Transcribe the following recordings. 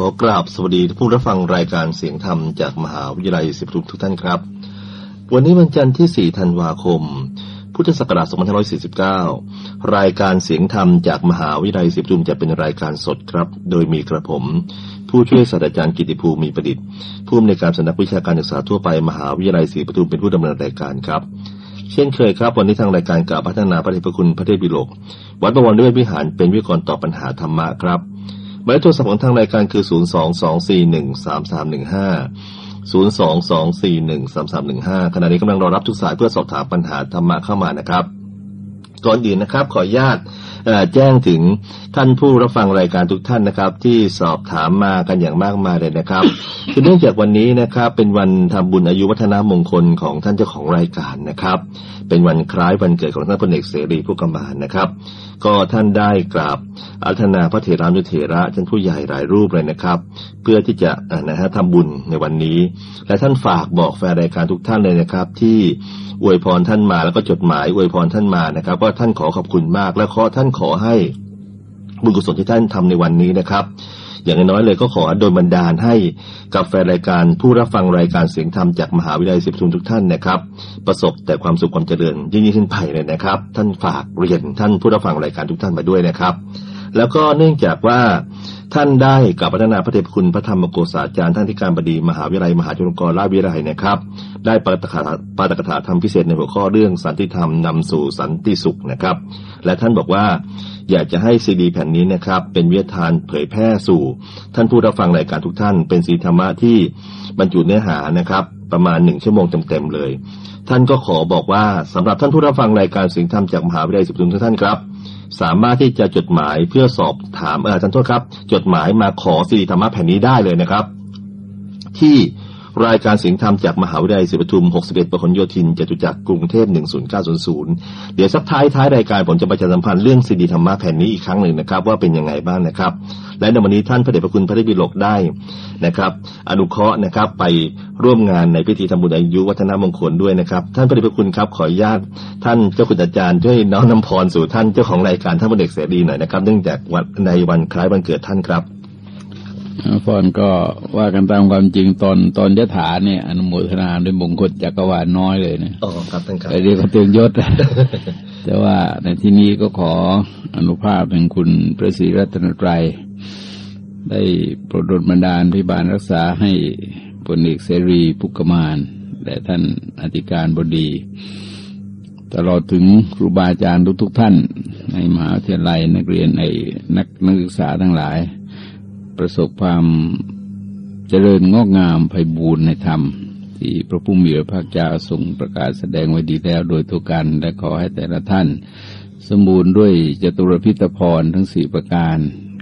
ขอกราบสวัสดีผู้รับฟังรายการเสียงธรรมจากมหาวิทยาลัยศิริทุกท่านครับ วันนี้วันจันทร์ที่ 4 ธันวาคม พุทธศักราช 2549 รายการเสียงธรรมจากมหาวิทยาลัยศิริทุมจะเป็นรายการสดครับ โดยมีกระผม ผู้ช่วยศาสตราจารย์กิติภูมิมีประดิษฐ์ ผู้อำนวยการสำนักวิชาการศึกษาทั่วไปมหาวิทยาลัยศรีปทุมเป็นผู้ดำเนินรายการครับเช่นเคยครับ วันนี้ทางรายการกล่าวพัฒนาพระเดชพระคุณพระเทพบิโลกวัดบวรนิเวศวิหารเป็นวิกรตอบปัญหาธรรมะครับ หมายเลขโทรศัพท์ของทางรายการคือ 0 2 2 4 1 3 3 1 5 0 2 2 4 1 3 3 1 5 ขณะนี้กำลังรอรับทุกสายเพื่อสอบถามปัญหาธรรมะเข้ามานะครับ ก่อนอื่นนะครับ ขออนุญาต แจ้งถึงท่านผู้รับฟังรายการทุกท่านนะครับ ที่สอบถามมากันอย่างมากมายเลยนะครับคือเนื่องจากวันนี้นะครับเป็นวันทำบุญอายุวัฒนมงคลของท่านเจ้าของรายการนะครับ เป็นวันคล้ายวันเกิดของท่านพลเอกเสรีผู้กำมานนะครับ ก็ท่านได้กราบอารัธนาพระเถรานุเถระท่านผู้ใหญ่หลายรูปเลยนะครับ เพื่อที่จะนะฮะทำบุญในวันนี้ และท่านฝากบอกแฟนรายการทุกท่านเลยนะครับ ที่อวยพรท่านมาแล้วก็จดหมายอวยพรท่านมานะครับว่าท่านขอขอบคุณมากและขอท่านขอให้บุญกุศลที่ท่านทำในวันนี้นะครับ อย่างน้อยเลยก็ขอโดยบันดาลให้กับแฟนรายการผู้รับฟังรายการเสียงธรรมจากมหาวิทยาลัยศิริปทุมทุกท่านนะครับ ประสบแต่ความสุขความเจริญยิ่งยิ่งขึ้นไปเลยนะครับ ท่านฝากเรียนท่านผู้รับฟังรายการทุกท่านมาด้วยนะครับ แล้วก็เนื่องจากว่า ท่านได้กับพัฒนาพระเดชพระคุณพระธรรมโกษาจารย์ท่านที่การบดีมหาวิทยาลัยมหาจุฬาลงกรณราชวิทยาลัยนะครับ ได้ปาตกถาปาตกถาธรรมพิเศษในหัวข้อเรื่องสันติธรรมนำสู่สันติสุขนะครับ และท่านบอกว่าอยากจะให้ซีดีแผ่นนี้นะครับ เป็นวิทยานเผยแพร่สู่ ท่านผู้รับฟังรายการทุกท่าน เป็นสีธรรมะที่บรรจุเนื้อหานะครับ ประมาณหนึ่งชั่วโมงเต็มๆเลย ท่านก็ขอบอกว่าสำหรับท่านผู้รับฟังรายการเสียงธรรมจากมหาวิทยาลัยศิริปทุมทุกท่านครับ สามารถที่จะจดหมายเพื่อสอบถามเออท่านโทษครับ จดหมายมาขอสิริธรรมะแผ่นนี้ได้เลยนะครับ ที่ รายการเสียงธรรมจากมหาวิทยาลัยศรีปทุม 61 ประหลโยธิน จตุจักรกรุงเทพ 10900 เดี๋ยวสักท้ายท้ายรายการผมจะประชาสัมพันธ์เรื่องซีดีธรรมะแผ่นนี้อีกครั้งหนึ่งนะครับ ว่าเป็นยังไงบ้างนะครับ และในวันนี้ท่านพระเดชพระคุณพระเดชบิลกได้นะครับ อนุเคราะห์นะครับไปร่วมงานในพิธีทำบุญอายุวัฒนมงคลด้วยนะครับ ท่านพระเดชพระคุณครับขออนุญาตท่านเจ้าคุณอาจารย์ช่วยน้อมนำพรสู่ท่านเจ้าของรายการท่านพระเดชเสรีหน่อยนะครับ เนื่องจากวันในวันคล้ายวันเกิดท่านครับ ฟอนก็ว่ากันตามความจริงตอนตอนยถาเนี่ยอนุโมทนาด้วยมงคลจักรวาลน้อยเลยนะอ๋อครับท่านครับแต่เรียกว่าเตือนยศ แต่ว่าในที่นี้ก็ขออนุภาพเป็นคุณพระศรีรัตนตรัย ได้โปรดดลบันดาลพิบาลรักษาให้พลเอกเสรีพุกมานและท่านอธิการบดี ตลอดถึงครูบาอาจารย์ทุกๆท่าน ในมหาวิทยาลัยนักเรียนในนักนักศึกษาทั้งหลาย ประสบความเจริญงอกงามไพบูรณ์ในธรรม ที่พระผู้มีพระภาคเจ้าทรงประกาศแสดงไว้ดีแล้วโดยตัวกัน และขอให้แต่ละท่าน สมบูรณ์ด้วยจตุรพิตพรทั้งสี่ประการ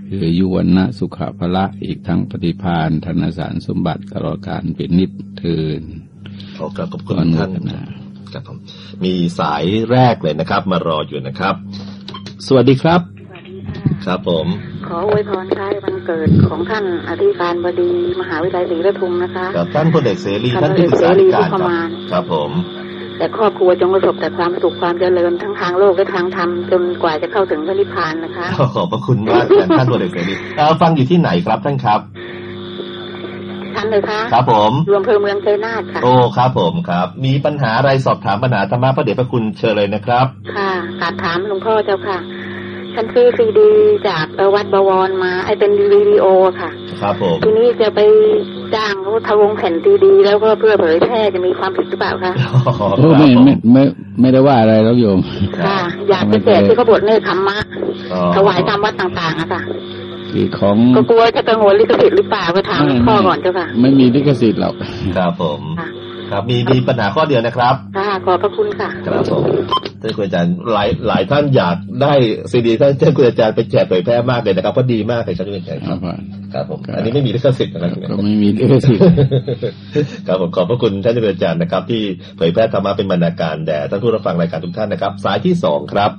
คือยุวันนะสุขภละอีกทั้งปฏิพานธนสารสมบัติตลอดการเป็นนิจเทินขอกราบขอบคุณท่านนาครับมีสายแรกเลยนะครับ มารออยู่นะครับ สวัสดีครับ ค่ะครับผม ขออวยพรคล้ายวันเกิดของท่านอธิการบดีมหาวิทยาลัยศรีปทุมนะคะกับท่านพลเอกเสรีท่านท่านที่ปรึกษาพลเอกเสรีธิการผู้คปรับระมาณครับผมแต่ครอบครัวจงประสบแต่ความสุขความเจริญทั้งทางโลกและทางธรรมจนกว่าจะเข้าถึงพระนิพพานนะคะขอบพระคุณมากท่านท่านพลเอกเสรีเอ่อฟังอยู่ที่ไหนครับท่านครับท่านเลยคะครับผมรวมเพลิงเมืองชัยนาทค่ะโอ้ครับผมครับ มีปัญหาอะไรสอบถามปัญหาธรรมะพระเดชพระคุณเชิญเลยนะครับ ค่ะกราบถามหลวงพ่อเจ้าค่ะ ฉันซื้อซีดีจากวัดบวรมา ไอเป็นวิดีโอค่ะ ครับผมทีนี้จะไปจ้างเขาทะวงแผ่นซีดี แล้วก็เพื่อเผยแพร่จะมีความผิดหรือเปล่าคะโอ้ไม่ไม่ไม่ไม่ได้ว่าอะไรแล้วโยมค่ะอยากจะแจกที่เขาบวชเนคขมมะอ๋อถวายตามวัดต่างๆอะค่ะคือของก็กลัวจะกังวลลิขสิทธิ์หรือเปล่าก็ถามหลวงพ่อก่อนเจ้าค่ะ ไม่มีลิขสิทธิ์หรอกครับผม ค่ะครับ มีมีปัญหาข้อเดียวนะครับค่ะขอบพระคุณค่ะครับผมท่านคุณอาจารย์หลายหลายท่านอยากได้ซีดีท่านท่านคุณอาจารย์ไปแจกเผยแพร่มากเลยนะครับเพราะดีมากเลยครับคุณอาจารย์ครับผมครับผมครับอันนี้ไม่มีลิขสิทธิ์นะครับก็ไม่มีลิขสิทธิ์ครับผมขอบพระคุณท่านอาจารย์นะครับ ที่เผยแพร่ธรรมะเป็นบรรณาการแด่ท่านผู้รับฟังรายการทุกท่านนะครับ สายที่สองครับ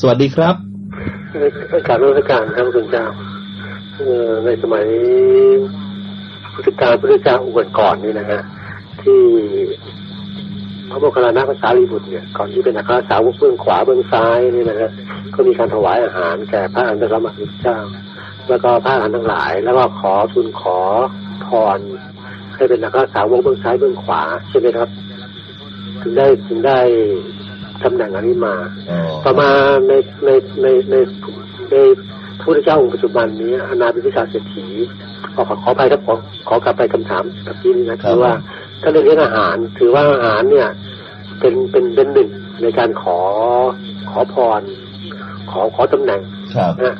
สวัสดีครับกรารรัชการครับคุณเจ้าเอ่อในสมัยพุทธกาลพุทธเจ้าอุบัติก่อนนี่นะฮะ ที่พระโมคคัลลานะภาษาลีบุตรเนี่ยก่อนที่เป็นอัครสาวกเบื้องขวาเบื้องซ้ายนี่นะฮะก็มีการถวายอาหารแก่พระอันตรสมพุทธเจ้า แล้วก็พระอันทั้งหลาย แล้วก็ขอทุนขอพรให้เป็นนักสาวกเบื้องซ้ายเบื้องขวาใช่ไหมครับ ถึงได้ถึงได้ตำแหน่งอันนี้มาอ๋อมาในในในในในพระพุทธเจ้าองค์ปัจจุบันนี้อนาบิพิชาเศรษฐีขอขอขอไปครับขอขอกลับไปคำถามตะกี้นี้นะคือว่า ถ้าเรื่องเลี้ยงอาหาร ถือว่าอาหารเนี่ย เป็นเป็นเป็นหนึ่งในการขอขอพร ขอขอตำแหน่งครับนะ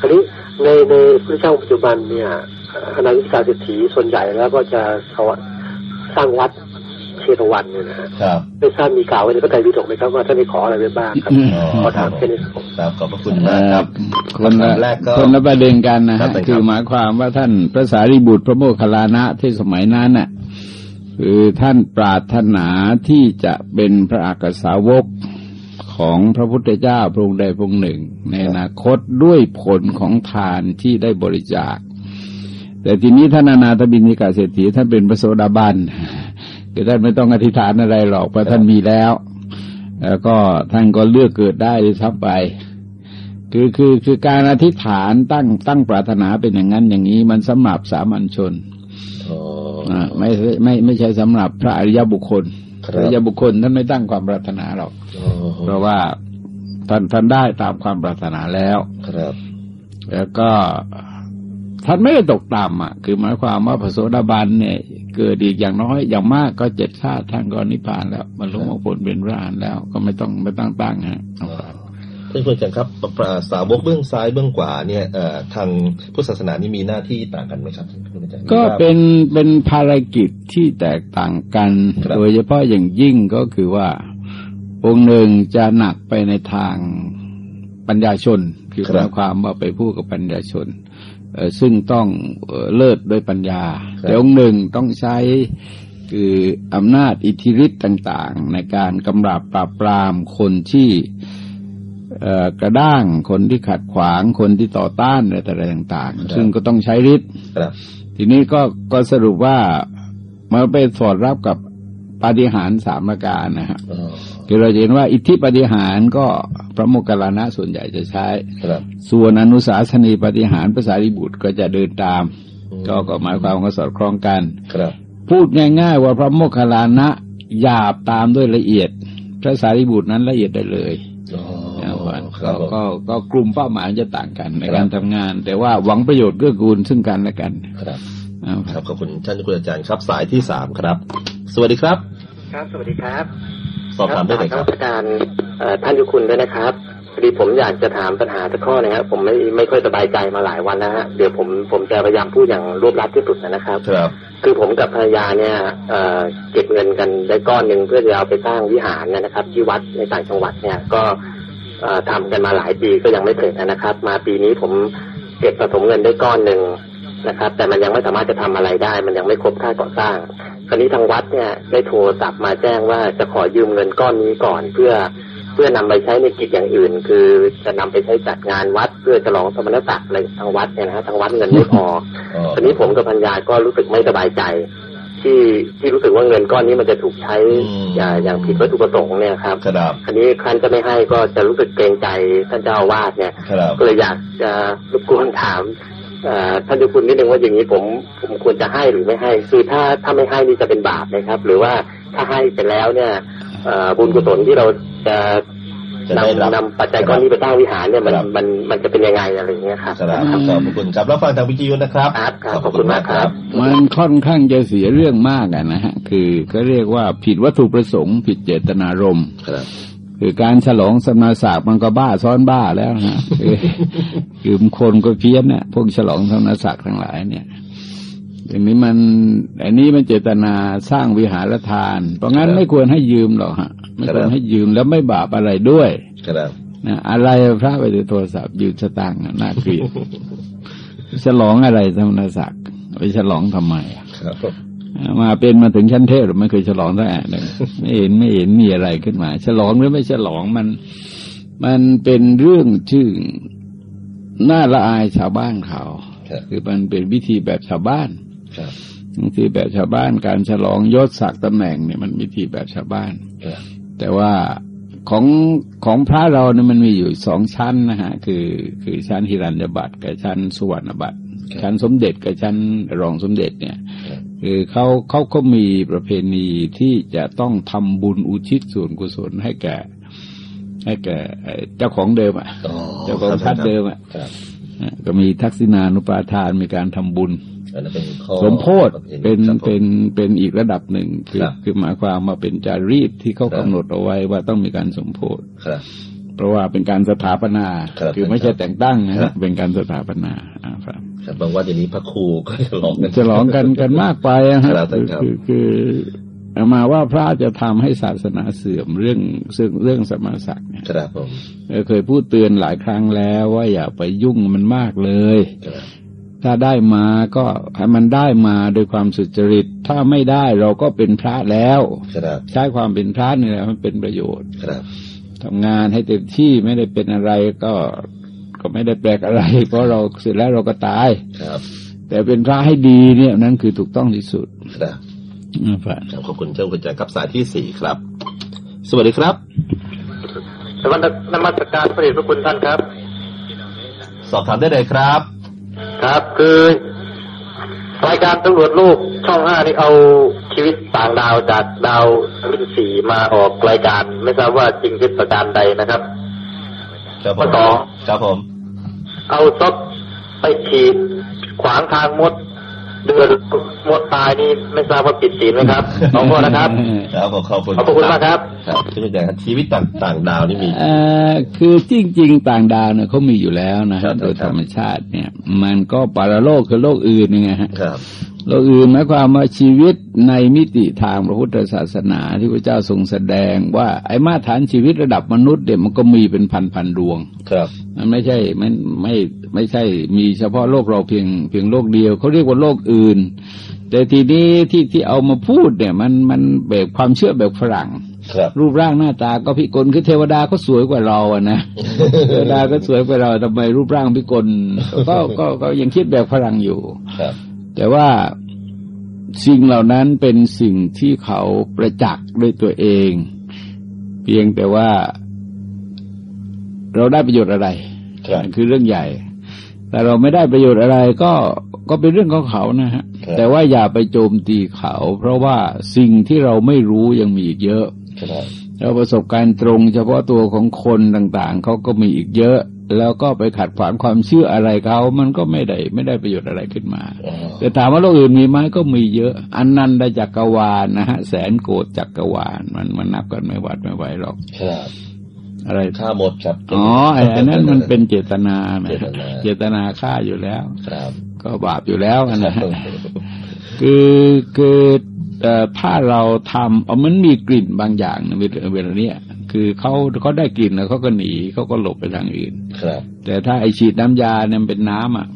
คราวนี้ในในพระเจ้าปัจจุบันเนี่ยอนาวิกาเศรษฐีส่วนใหญ่แล้วก็จะสวสร้างวัดเชตวันเนี่ยนะฮะครับไม่ทราบมีกล่าวไว้ในพระไตรปิฎกไหมครับว่าท่านได้ขออะไรไว้บ้างครับอ๋อขอถามแค่นี้ครับผมครับขอบพระคุณมากครับคนละคำถามแรกก็คนละประเด็นกันนะครัฮะบเป็นครับคือหมายความว่าท่านพระสารีบุตรพระโมคคัลลานะที่สมัยนั้นน่ะ คือท่านปรารถนาที่จะเป็นพระอักษาวกของพระพุทธเจ้าพระองค์ใดพระองค์หนึ่ง ในอนาคตด้วยผลของทานที่ได้บริจาค แต่ทีนี้ท่านอนาถบินิกาเศรษฐีท่านเป็นพระโสดาบันคือท่านไม่ต้องอธิษฐานอะไรหรอกเพราะท่านมีแล้ว แล้วก็ท่านก็เลือกเกิดได้เลยทับไป คือคือคือการอธิษฐานตั้งตั้งปรารถนาเป็นอย่างนั้นอย่างนี้มันสำหรับสามัญชน ไม่ใช่ไม่ไม่ใช่สำหรับพระอริยบุคคลครับพระอริยบุคคลท่านไม่ตั้งความปรารถนาหรอกอ๋อเพราะว่าท่านท่านได้ตามความปรารถนาแล้วครับ แล้วก็ท่านไม่ได้ตกต่ำอะ คือหมายความว่าพระโสดาบันเนี่ย เกิดอีกอย่างน้อยอย่างมากก็เจ็ดชาติท่านก็นิพพานแล้วบรรลุมรรคผลเป็นพระอรหันต์แล้ว ก็ไม่ต้องไม่ต้องตั้งฮะเอาครับ ท่านผู้อาจารย์ครับปราสาวกเบื้องซ้ายเบื้องขวาเนี่ยเอ่อทางพุทธศาสนานี่มีหน้าที่ต่างกันไหมครับท่านผู้อาจารย์ก็เป็นเป็นภารกิจที่แตกต่างกันครับโดยเฉพาะอย่างยิ่งก็คือว่า องค์หนึ่งจะหนักไปในทางปัญญาชน คือหมายความว่าไปพูดกับปัญญาชนเอ่อซึ่งต้องเอ่อเลิศด้วยปัญญา แต่องค์หนึ่งต้องใช้คืออำนาจอิทธิฤทธิ์ต่าง ๆ ในการกำราบปราบปรามคนที่เอ่อ กระด้าง คนที่ขัดขวาง คนที่ต่อต้านอะไรต่าง ๆ ซึ่งก็ต้องใช้ฤทธิ์ครับทีนี้ก็ก็สรุปว่ามันไปสอดรับกับปาฏิหาริย์สามประการนะฮะอ๋อคือเราจะเห็นว่าอิทธิปาฏิหาริย์ก็พระโมคคัลลานะส่วนใหญ่จะใช้ครับส่วนอนุสาสนีปาฏิหาริย์ภาษาริบุตรก็จะเดินตามอืมก็ก็หมายความว่าสอดคล้องกันครับพูดง่ายๆว่าพระโมคคัลลานะหยาบตามด้วยละเอียด พระสารีบุตรนั้นละเอียดได้เลย ก็ก็ก็กลุ่มเป้าหมายจะต่างกันในครับการทำงาน แต่ว่าหวังประโยชน์เกื้อกูลซึ่งกันและกัน ครับนะคครัรับบขอบคุณท่านคุณอาจารย์ครับสายที่สามครับ สวัสดีครับ ครับสวัสดีครับ สอบถามได้เลยครับราชการเอ่อท่านยุคุณด้วยนะครับพอดีผมอยากจะถามปัญหาสักข้อนะครับผมไม่ไม่ค่อยสบายใจมาหลายวันแล้วฮะเดี๋ยวผมผมจะพยายามพูดอย่างรวบรัดที่สุดนะครับ ครับ คือผมกับภรรยาเนี่ยเอ่อเก็บเงินกันได้ก้อนหนึ่งเพื่อจะเอาไปสร้างวิหารเนยนะครับ ที่วัดในต่างจังหวัดเนี่ยก็เอ่อ ทำกันมาหลายปีก็ยังไม่เสร็จนะครับ มาปีนี้ผมเก็บสะสมเงินได้ก้อนหนึ่งนะครับ แต่มันยังไม่สามารถจะทำอะไรได้ มันยังไม่ครบค่าก่อสร้าง คราวนี้ทางวัดเนี่ยได้โทรศัพท์มาแจ้งว่าจะขอยืมเงินก้อนนี้ก่อนเพื่อเพื่อนำไปใช้ในกิจอย่างอื่น คือจะนำไปใช้จัดงานวัดเพื่อฉลองสมณศักดิ์อะไรทางวัดเนี่ยนะฮะทางวัดเงินไม่พออ๋อตอนนี้ผมกับพัญญาก็รู้สึกไม่สบายใจ ที่ที่รู้สึกว่าเงินก้อนนี้มันจะถูกใช้อย่างอย่างผิดวัตถุประสงค์เนี่ยครับครับอันนี้ท่านจะไม่ให้ก็จะรู้สึกเกรงใจท่านเจ้าอาวาสเนี่ยครับก็เลยอยากจะรบกวนถามเอ่อท่านเจ้าคุณนิดนึงว่าอย่างนี้ผมผมควรจะให้หรือไม่ให้ คือถ้าถ้าไม่ให้นี่จะเป็นบาปไหมครับ หรือว่าถ้าให้ไปแล้วเนี่ยเอ่อบุญกุศลที่เราจะ จะได้รับนำนำปัจจัยก้อนนี้ไปสร้างวิหารเนี่ยมันครับมันมันจะเป็นยังไงอะไรอย่างเงี้ยครับครับขอบพระคุณครับแล้วฟังทางวิทยุนะครับครับครับขอบคุณมากครับ มันค่อนข้างจะเสียเรื่องมากอะนะฮะคือก็เรียกว่าผิดวัตถุประสงค์ ผิดเจตนารมณ์ครับคือการฉลองสมณศักดิ์มันก็บ้าซ้อนบ้าแล้วนะฮะคือคือคนก็เพี้ยนเนี่ยพวกฉลองสมณศักดิ์ทั้งหลายเนี่ย อย่างนี้มันอันนี้มันเจตนาสร้างวิหารทาน เพราะงั้นไม่ควรให้ยืมหรอกฮะไม่ควรให้ยืมแล้วไม่บาปอะไรด้วยครับนะอะไรพระไปถือโทรศัพท์ยืมสตางค์อะน่าเกลียดฉลองอะไรสมณศักดิ์ไปฉลองทำไมอะครับมาเป็นมาถึงชั้นเทพหรือไม่เคยฉลองสักอันหนึ่งไม่เห็นไม่เห็นมีอะไรขึ้นมา ฉลองหรือไม่ฉลองมัน มันเป็นเรื่องชื่อน่าละอายชาวบ้านเขาครับคือมันเป็นวิธีแบบชาวบ้าน ครับวิธีแบบชาวบ้านการฉลองยศศักดิ์ตำแหน่งเนี่ยมันวิธีแบบชาวบ้านครับแต่ว่าของของพระเราเนี่ยมันมีอยู่สองชั้นนะฮะคือคือชั้นฮิรัญญบัตรกับชั้นสุวรรณบัตรชั้นสมเด็จกับชั้นรองสมเด็จเนี่ยคือเขาเขาก็มีประเพณีที่จะต้องทำบุญอุทิศส่วนกุศลให้แก่ ให้แก่เจ้าของเดิมอะเจ้าของพัดเดิมอะ ก็มีทักษิณานุปาทานมีการทำบุญสมโพธเป็นเป็นเป็นอีกระดับหนึ่งคือคือหมายความมาเป็นจารีตที่เขากำหนดเอาไว้ว่าต้องมีการสมโพธเพราะว่าเป็นการสถาปนาคือไม่ใช่แต่งตั้งนะเป็นการสถาปนาครับบางวัดอย่างนี้พระครูก็ฉลองกันฉลองกันกันมากไปฮะคือคือ เอามาว่าพระจะทำให้ศาสนาเสื่อมเรื่องซึ่งเรื่องสมาสักเนี่ยครับผมเคยพูดเตือนหลายครั้งแล้วว่าอย่าไปยุ่งมันมากเลยถ้าได้มาก็ให้มันได้มาโดยความสุจริต ถ้าไม่ได้เราก็เป็นพระแล้วใช้ความเป็นพระนี่แหละมันเป็นประโยชน์ทำงานให้เต็มที่ไม่ได้เป็นอะไรก็ก็ไม่ได้แปลกอะไร เพราะเราเสร็จแล้วเราก็ตายครับ แต่เป็นพระให้ดีเนี่ยนั่นคือถูกต้องที่สุดครับ ขอบคุณเจ้าคุณจากกับสายที่สี่ครับ สวัสดีครับสวัสดีนมัสการพระเดชพระคุณท่านครับ สอบถามได้เลยครับ ครับคือรายการตำรวจลูกช่องห้านี่เอาชีวิตต่างดาวจากดาวรุ่นสี่มาออกรายการ ไม่ทราบว่าจริงเท็จประการใดนะครับครับผมต่อครับผม เอาซดไปขีดขวางทางมด เดือดหมดตายนี่ไม่ทราบว่าปิดศีลไหมครับขอบคุณนะครับครับขอบคุณขอบคุณมากครับครับที่เป็นอย่างชีวิตต่างดาวนี่มีเอ่อคือจริง ๆ ต่างดาวเนี่ยเขามีอยู่แล้วนะโดยธรรมชาติเนี่ย มันก็ปารโลกคือโลกอื่นไงฮะครับ โลกอื่นหมายความว่าชีวิตในมิติทางพระพุทธศาสนาที่พระเจ้าทรงแสดงว่าไอ้มาตรฐานชีวิตระดับมนุษย์เดี๋ยมันก็มีเป็นพันพันดวง ครับ มันไม่ใช่ไม่ไม่ไม่ใช่มีเฉพาะโลกเราเพียงเพียงโลกเดียวเขาเรียกว่าโลกอื่น แต่ทีนี้ที่ที่เอามาพูดเนี่ย มันมันแบบความเชื่อแบบฝรั่งรูปร่างหน้าตาก็พิกลคือเทวดาก็สวยกว่าเราอะนะเทวดาก็สวยกว่าเราทำไมรูปร่างพิกลก็ก็ก็ยังคิดแบบฝรั่งอยู่ แต่ว่าสิ่งเหล่านั้นเป็นสิ่งที่เขาประจักษ์ด้วยตัวเอง เพียงแต่ว่าเราได้ประโยชน์อะไรคือเรื่องใหญ่ แต่เราไม่ได้ประโยชน์อะไรก็ก็เป็นเรื่องของเขานะฮะ แต่ว่าอย่าไปโจมตีเขา เพราะว่าสิ่งที่เราไม่รู้ยังมีอีกเยอะเราประสบการณ์ตรง เฉพาะตัวของคนต่าง ๆเขาก็มีอีกเยอะ แล้วก็ไปขัดขวางความเชื่ออะไรเขา มันก็ไม่ได้ไม่ได้ประโยชน์อะไรขึ้นมา แต่ถามว่าโลกอื่นมีไหมก็มีเยอะ อันนันได้จักรวาลนะฮะ แสนโกดจักรวาล มันมันนับกันไม่หวัดไม่ไหวหรอกอะไรฆ่าหมดครับอ๋อไอ้นั้นมันเป็นเจตนาเจตนาฆ่าอยู่แล้วครับ ก็บาปอยู่แล้วนะคือคือถ้าเราทำเอามันมีกลิ่นบางอย่างในเวลาเนี้ย คือเขาเขาได้กลิ่นแล้วเขาก็หนีเขาก็หลบไปทางอื่น ครับ แต่ถ้าไอฉีดน้ำยาเนี่ยเป็นน้ำอะ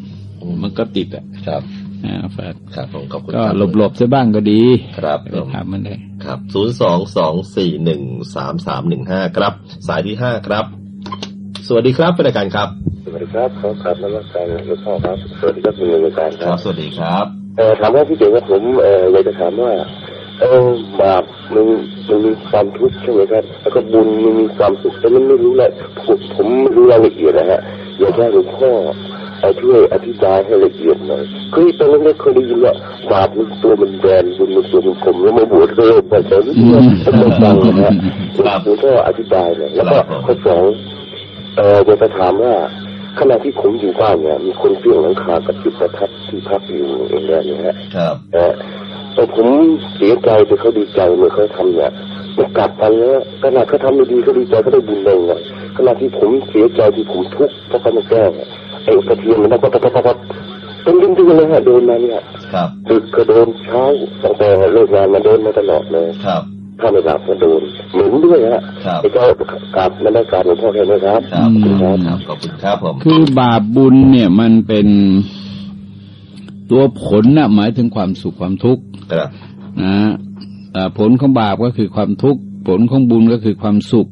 มันก็ติดอะครับอ่าครับผมขอบคุณก็หลบหลบซะบ้างก็ดี ครับทำมันได้ครับศูนย์สองสองสี่หนึ่งสามสามหนึ่งห้าครับ สายที่ห้าครับ สวัสดีครับเป็นรายการครับ สวัสดีครับขอครับนักการหลวงพ่อครับ สวัสดีครับคุณรายการครับ สวัสดีครับเอ่อถามว่าพี่เจ๋งว่าผมเอ่ออยากจะถามว่า เออบาปมันมันมีความทุกข์ใช่ไหมครับ แล้วก็บุญมันมีความสุขแต่มันไม่รู้แหละผมผมไม่รู้รายละเอียดนะฮะอยากให้หลวงพ่อช่วยอธิบายให้ละเอียดหน่อยเคยตอนนั้นเคยได้ยินว่าบาปมันตัวมันแดนบุญมันตัวมันคมแล้วมาบวชเร็วไปแต่ไม่รู้ต้องฟังนะฮะหลวงพ่ออธิบายเลยแล้วก็ข้อสองเอออยากจะถามว่าขณะที่ผมอยู่บ้านเนี่ยมีคนเปี้ยงหลังคากับจุดประทัดที่พักอยู่เองเนี่ยฮะครับ แต่ผมเสียใจแต่เขาดีใจเมื่อเขาทำเนี่ยมันกลับกันแล้วขณะเขาทำไม่ดีเขาดีใจเขาได้บุญเลยอะขณะที่ผมเสียใจที่ผมทุกข์เพราะเขาไม่แก้ไอ้กระเทียมมันก็ปัดปัดปัดเป็นดิ้นดิ้นเลยฮะโดนมาเนี่ยครับดึกก็โดนเช้าตั้งแต่เลิกงานมาโดนมาตลอดเลยครับถ้าไม่หลับก็โดนเหม็นด้วยฮะไอ้เจ้ากลับมาได้การหลวงพ่อแค่ไหมครับขอบคุณครับขอบคุณครับผมคือบาปบุญเนี่ยมันเป็น ตัวผลน่ะหมายถึงความสุขความทุกข์นะผลของบาปก็คือความทุกข์ผลของบุญก็คือความสุข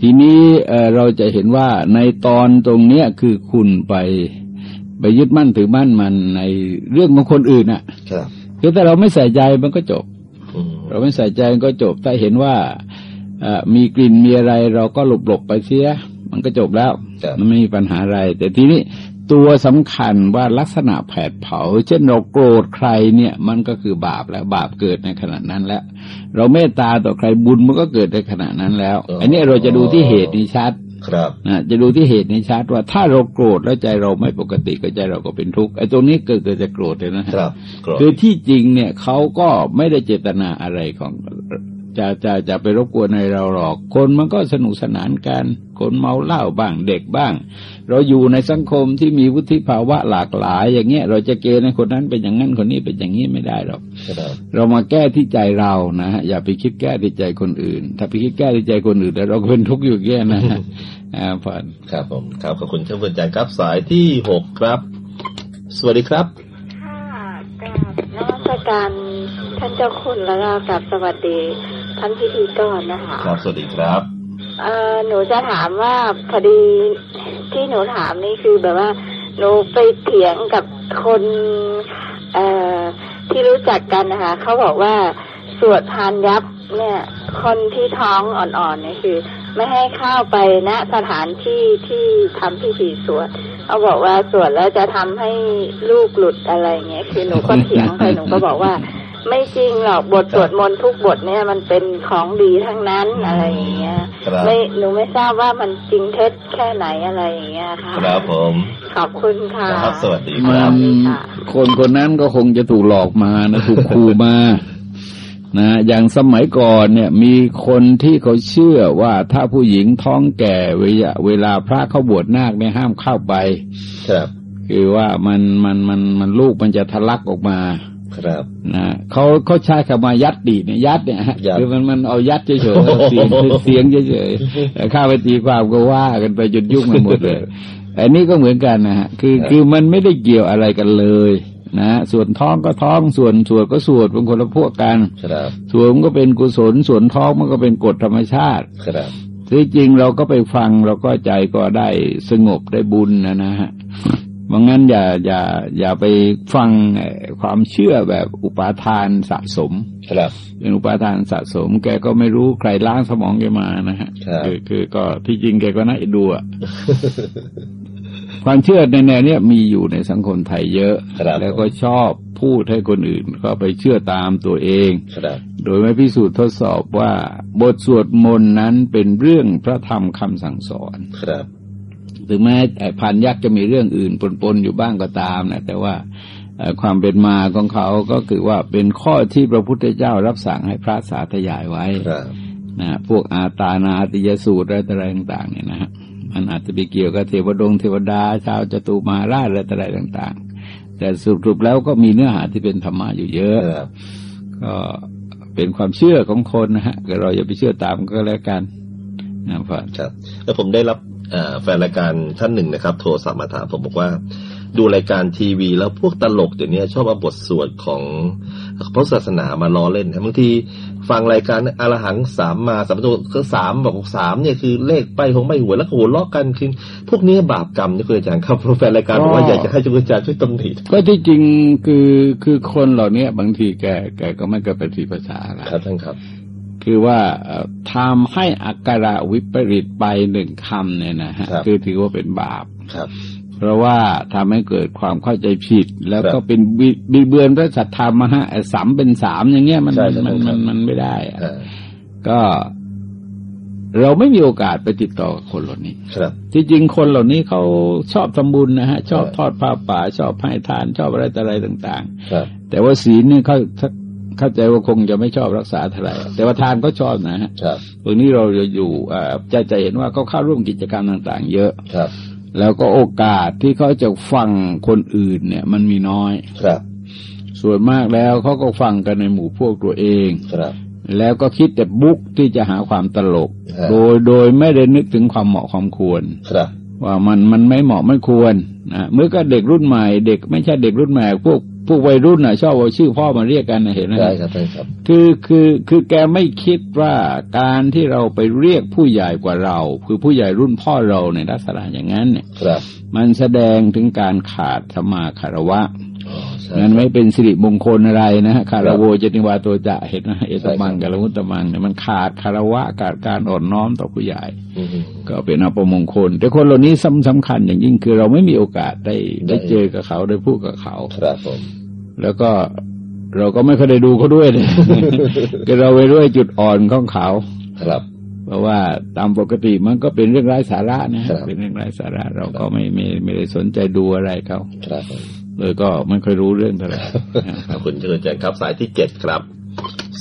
ทีนี้เราจะเห็นว่าในตอนตรงเนี้ยคือคุณไปไปยึดมั่นถือมั่นมันในเรื่องของคนอื่นอะคือแต่เราไม่ใส่ใจมันก็จบ เราไม่ใส่ใจก็จบถ้าเห็นว่าเอ่อมีกลิ่นมีอะไร เราก็หลบหลบๆไปเสีย มันก็จบแล้วครับมันไม่มีปัญหาอะไร แต่ทีนี้ ตัวสำคัญว่าลักษณะแผดเผา เช่นเราโกรธใครเนี่ย มันก็คือบาปแล้วบาปเกิดในขณะนั้นแล้ว เราเมตตาต่อใครบุญมันก็เกิดในขณะนั้นแล้วอ๋ออัอันนี้เราจะดูที่เหตุนี้ชัดครับนะจะดูที่เหตุนี้ชัดว่าถ้าเราโกรธแล้วใจเราไม่ปกติก็ใจเราก็เป็นทุกข์ไอ้ตรงนี้เกิดเกิดจากโกรธเลยนะฮะครับกรดคือที่จริงเนี่ยเขาก็ไม่ได้เจตนาอะไรของ จะจะจะไปรบกวนในเราหรอก คนมันก็สนุกสนานกัน คนเมาเหล้าบ้างเด็กบ้าง เราอยู่ในสังคมที่มีวุฒิภาวะหลากหลาย อย่างเงี้ยเราจะเกณฑ์ให้คนนั้นเป็นอย่างนั้นคนนี้เป็นอย่างนี้ไม่ได้หรอกครับเรามาแก้ที่ใจเรานะฮะอย่าไปคิดแก้ที่ใจคนอื่น ถ้าไปคิดแก้ที่ใจคนอื่นแล้วเราก็เป็นทุกข์อยู่แย่นะฮะอ่าผ่านครับผมครับขอบคุณครับคุณอาจารย์ครับสายที่หกครับ สวัสดีครับค่ะกับนวัตการท่านเจ้าคุณแล้วก็กับสวัสดี ท่านพิธีกรนะคะครับสวัสดีครับเอ่อหนูจะถามว่าพอดีที่หนูถามนี่คือแบบว่า หนูไปเถียงกับคนเอ่อที่รู้จักกันนะคะเขาบอกว่าสวดพานยับเนี่ย คนที่ท้องอ่อนๆเนี่ยคือ ไม่ให้เข้าไปณสถานที่ที่ทำพิธีสวดเขาบอกว่าสวดแล้วจะทำให้ลูกหลุดอะไรเงี้ยคือหนูก็เถียงไปหนูก็บอกว่า ไม่จริงหรอกบทสวดมนต์ทุกบทเนี่ยมันเป็นของดีทั้งนั้นอะไรอย่างเงี้ยครับไม่หนูไม่ทราบว่ามันจริงเท็จแค่ไหนอะไรอย่างเงี้ยค่ะครับผมขอบคุณค่ะครับสวัสดีคมัรับนคนคนนั้นก็คงจะถูกหลอกมานะถูกขู่มานะอย่างสมัยก่อนเนี่ยมีคนที่เขาเชื่อว่าถ้าผู้หญิงท้องแก่เวลาเวลาพระเขาบวชนาคเนี่ยห้ามเข้าไป ครับ คือว่ามันมันมันมันลูกมันจะทะลักออกมา ครับ นะเขาเขาใช้คำว่ายัดดีดเนี่ยยัดเนี่ยฮะยัดคือมันมันเอายัดเฉยๆเสียงเสียงเฉยๆแต่ข้าไปตีความก็ว่ากันไปจนยุ่งกันหมดเลยอันนี้ก็เหมือนกันนะฮะคือคือมันไม่ได้เกี่ยวอะไรกันเลยนะส่วนท้องก็ท้องส่วนสวดก็สวดเป็นคนละพวกกันครับส่วนมันก็เป็นกุศลส่วนท้องมันก็เป็นกฎธรรมชาติครับที่จริงเราก็ไปฟังเราก็ใจก็ได้สงบได้บุญนะนะฮะ บางงั้นอย่าอย่าอย่าไปฟังเอ่อความเชื่อแบบอุปาทานสะสมครับเป็นอุปาทานสะสม แกก็ไม่รู้ใครล้างสมองแกมานะฮะครับอคือก็ที่จริงแกก็น่าดูอะความเชื่อในแนวเนี้ยมีอยู่ในสังคมไทยเยอะครับแล้วก็ชอบพูดให้คนอื่นก็ไปเชื่อตามตัวเองครับโดยไม่พิสูจน์ทดสอบว่า บทสวดมนต์นั้นเป็นเรื่องพระธรรมคำสั่งสอนครับ ถึงแม้ไอ้พันยักษ์จะมีเรื่องอื่นปนๆอยู่บ้างก็ตามนะแต่ว่าเอ่อความเป็นมาของเขาก็คือว่าเป็นข้อที่พระพุทธเจ้ารับสั่งให้พระสาธยายไว้ครับนะพวกอาตานาติยสูตรอะไรต่างๆเนี่ยนะฮะมันอาจจะไปเกี่ยวกับเทวดงเทวดา ชาวจตุมาราชอะไรต่าง ๆ แต่สรุปแล้วก็มีเนื้อหาที่เป็นธรรมะอยู่เยอะครับก็เป็นความเชื่อของคนนะฮะก็เราอย่าไปเชื่อตามก็แล้วกันนะครับครับแล้วผมได้รับเอ่อ แฟนรายการท่านหนึ่งนะครับ โทรศัพท์มาถามผมบอกว่า ดูรายการทีวีแล้วพวกตลกเดี๋ยวนี้ชอบเอาบทสวดของพระศาสนามาล้อเล่นนะบางทีฟังรายการอรหังสามมาสามตัวก็สามบอกสามเนี่ยคือเลขไปของไม่หวยแล้วก็หัวล้อกันคือพวกนี้บาปกรรมนี่คุณอาจารย์ครับแฟนรายการบอกว่าอยากจะให้คุณอาจารย์ช่วยตำหนิก็ที่จริงคือคือคนเหล่านี้บางทีแกแกก็ไม่เกิดเป็นทีภาษาอะไรครับท่านครับ คือว่าเอ่อทำให้อักขระวิปริตไปหนึ่งคำเนี่ยนะฮะครับคือถือว่าเป็นบาปครับเพราะว่าทำให้เกิดความเข้าใจผิด แล้วครับก็เป็นบิบิดเบือนพระสัทธรรมอะฮะไอ้สามเป็นสามอย่างเงี้ยมันใช่มันใช่มันครัมับนมันไม่ได้อะอ่าก็เราไม่มีโอกาสไปติดต่อกับคนเหล่านี้ครับที่จริงคนเหล่านี้เขาชอบทำบุญนะฮะ ชอบครับทอดผ้าป่า ชอบให้ทานชอบอะไรต่ออะไรต่างครับๆแต่ว่าศีลเนี่ยเขา เข้าใจว่าคงจะไม่ชอบรักษาเท่าไหร่แต่ว่าทานก็ชอบนะฮะครับพวกนี้เราจะอยู่เอ่อจะจะเห็นว่าเขาเข้าร่วมกิจกรรมต่าง ๆ เยอะครับ แล้วก็โอกาสที่เขาจะฟังคนอื่นเนี่ย มันมีน้อยครับ ส่วนมากแล้วเขาก็ฟังกันในหมู่พวกตัวเองครับ แล้วก็คิดแต่บุกที่จะหาความตลกฮะโดยโดยไม่ได้นึกถึงความเหมาะความควรครับว่ามันมันไม่เหมาะไม่ควรนะเมื่อก็เด็กรุ่นใหม่ เด็กไม่ใช่เด็กรุ่นใหม่พวก พวกวัยรุ่นน่ะ ชอบเอาชื่อพ่อมาเรียกกันนะเห็นไหมได้ครับท่านครับ คือคือคือแกไม่คิดว่าการที่เราไปเรียกผู้ใหญ่กว่าเรา คือผู้ใหญ่รุ่นพ่อเราในลักษณะอย่างนั้นเนี่ยครับมันแสดงถึงการขาดสมมาคารวะ อ๋อใช่งั้นไม่เป็นสิริมงคลอะไรนะฮะคารโวจนิวาโตจะเห็นไหมเอตมังใช่ครับกัลมุตตมังเนี่ยมันขาดคารวะขาดการอ่อนน้อมต่อผู้ใหญ่อืมก็เป็นอัปมงคล แต่คนเหล่านี้สำสำคัญอย่างยิ่งคือเราไม่มีโอกาสได้ได้ได้เจอกับเขาได้พูดกับเขาครับผมแล้วก็เราก็ไม่เคอยได้ดูเขาด้วยเลยก็เราไปด้วยจุดอ่อนของเขาครับเพราะว่าตามปกติมันก็เป็นเรื่องไร้สาระนะครับเป็นเรื่องไร้สาระ เราก็ไม่ไม่ไม่ได้สนใจดูอะไรเขาครับผม เลยก็ไม่ค่อยรู้เรื่องเท่าไหร่ขอบคุณเชิญแจงครับสายที่เจ็ดครับ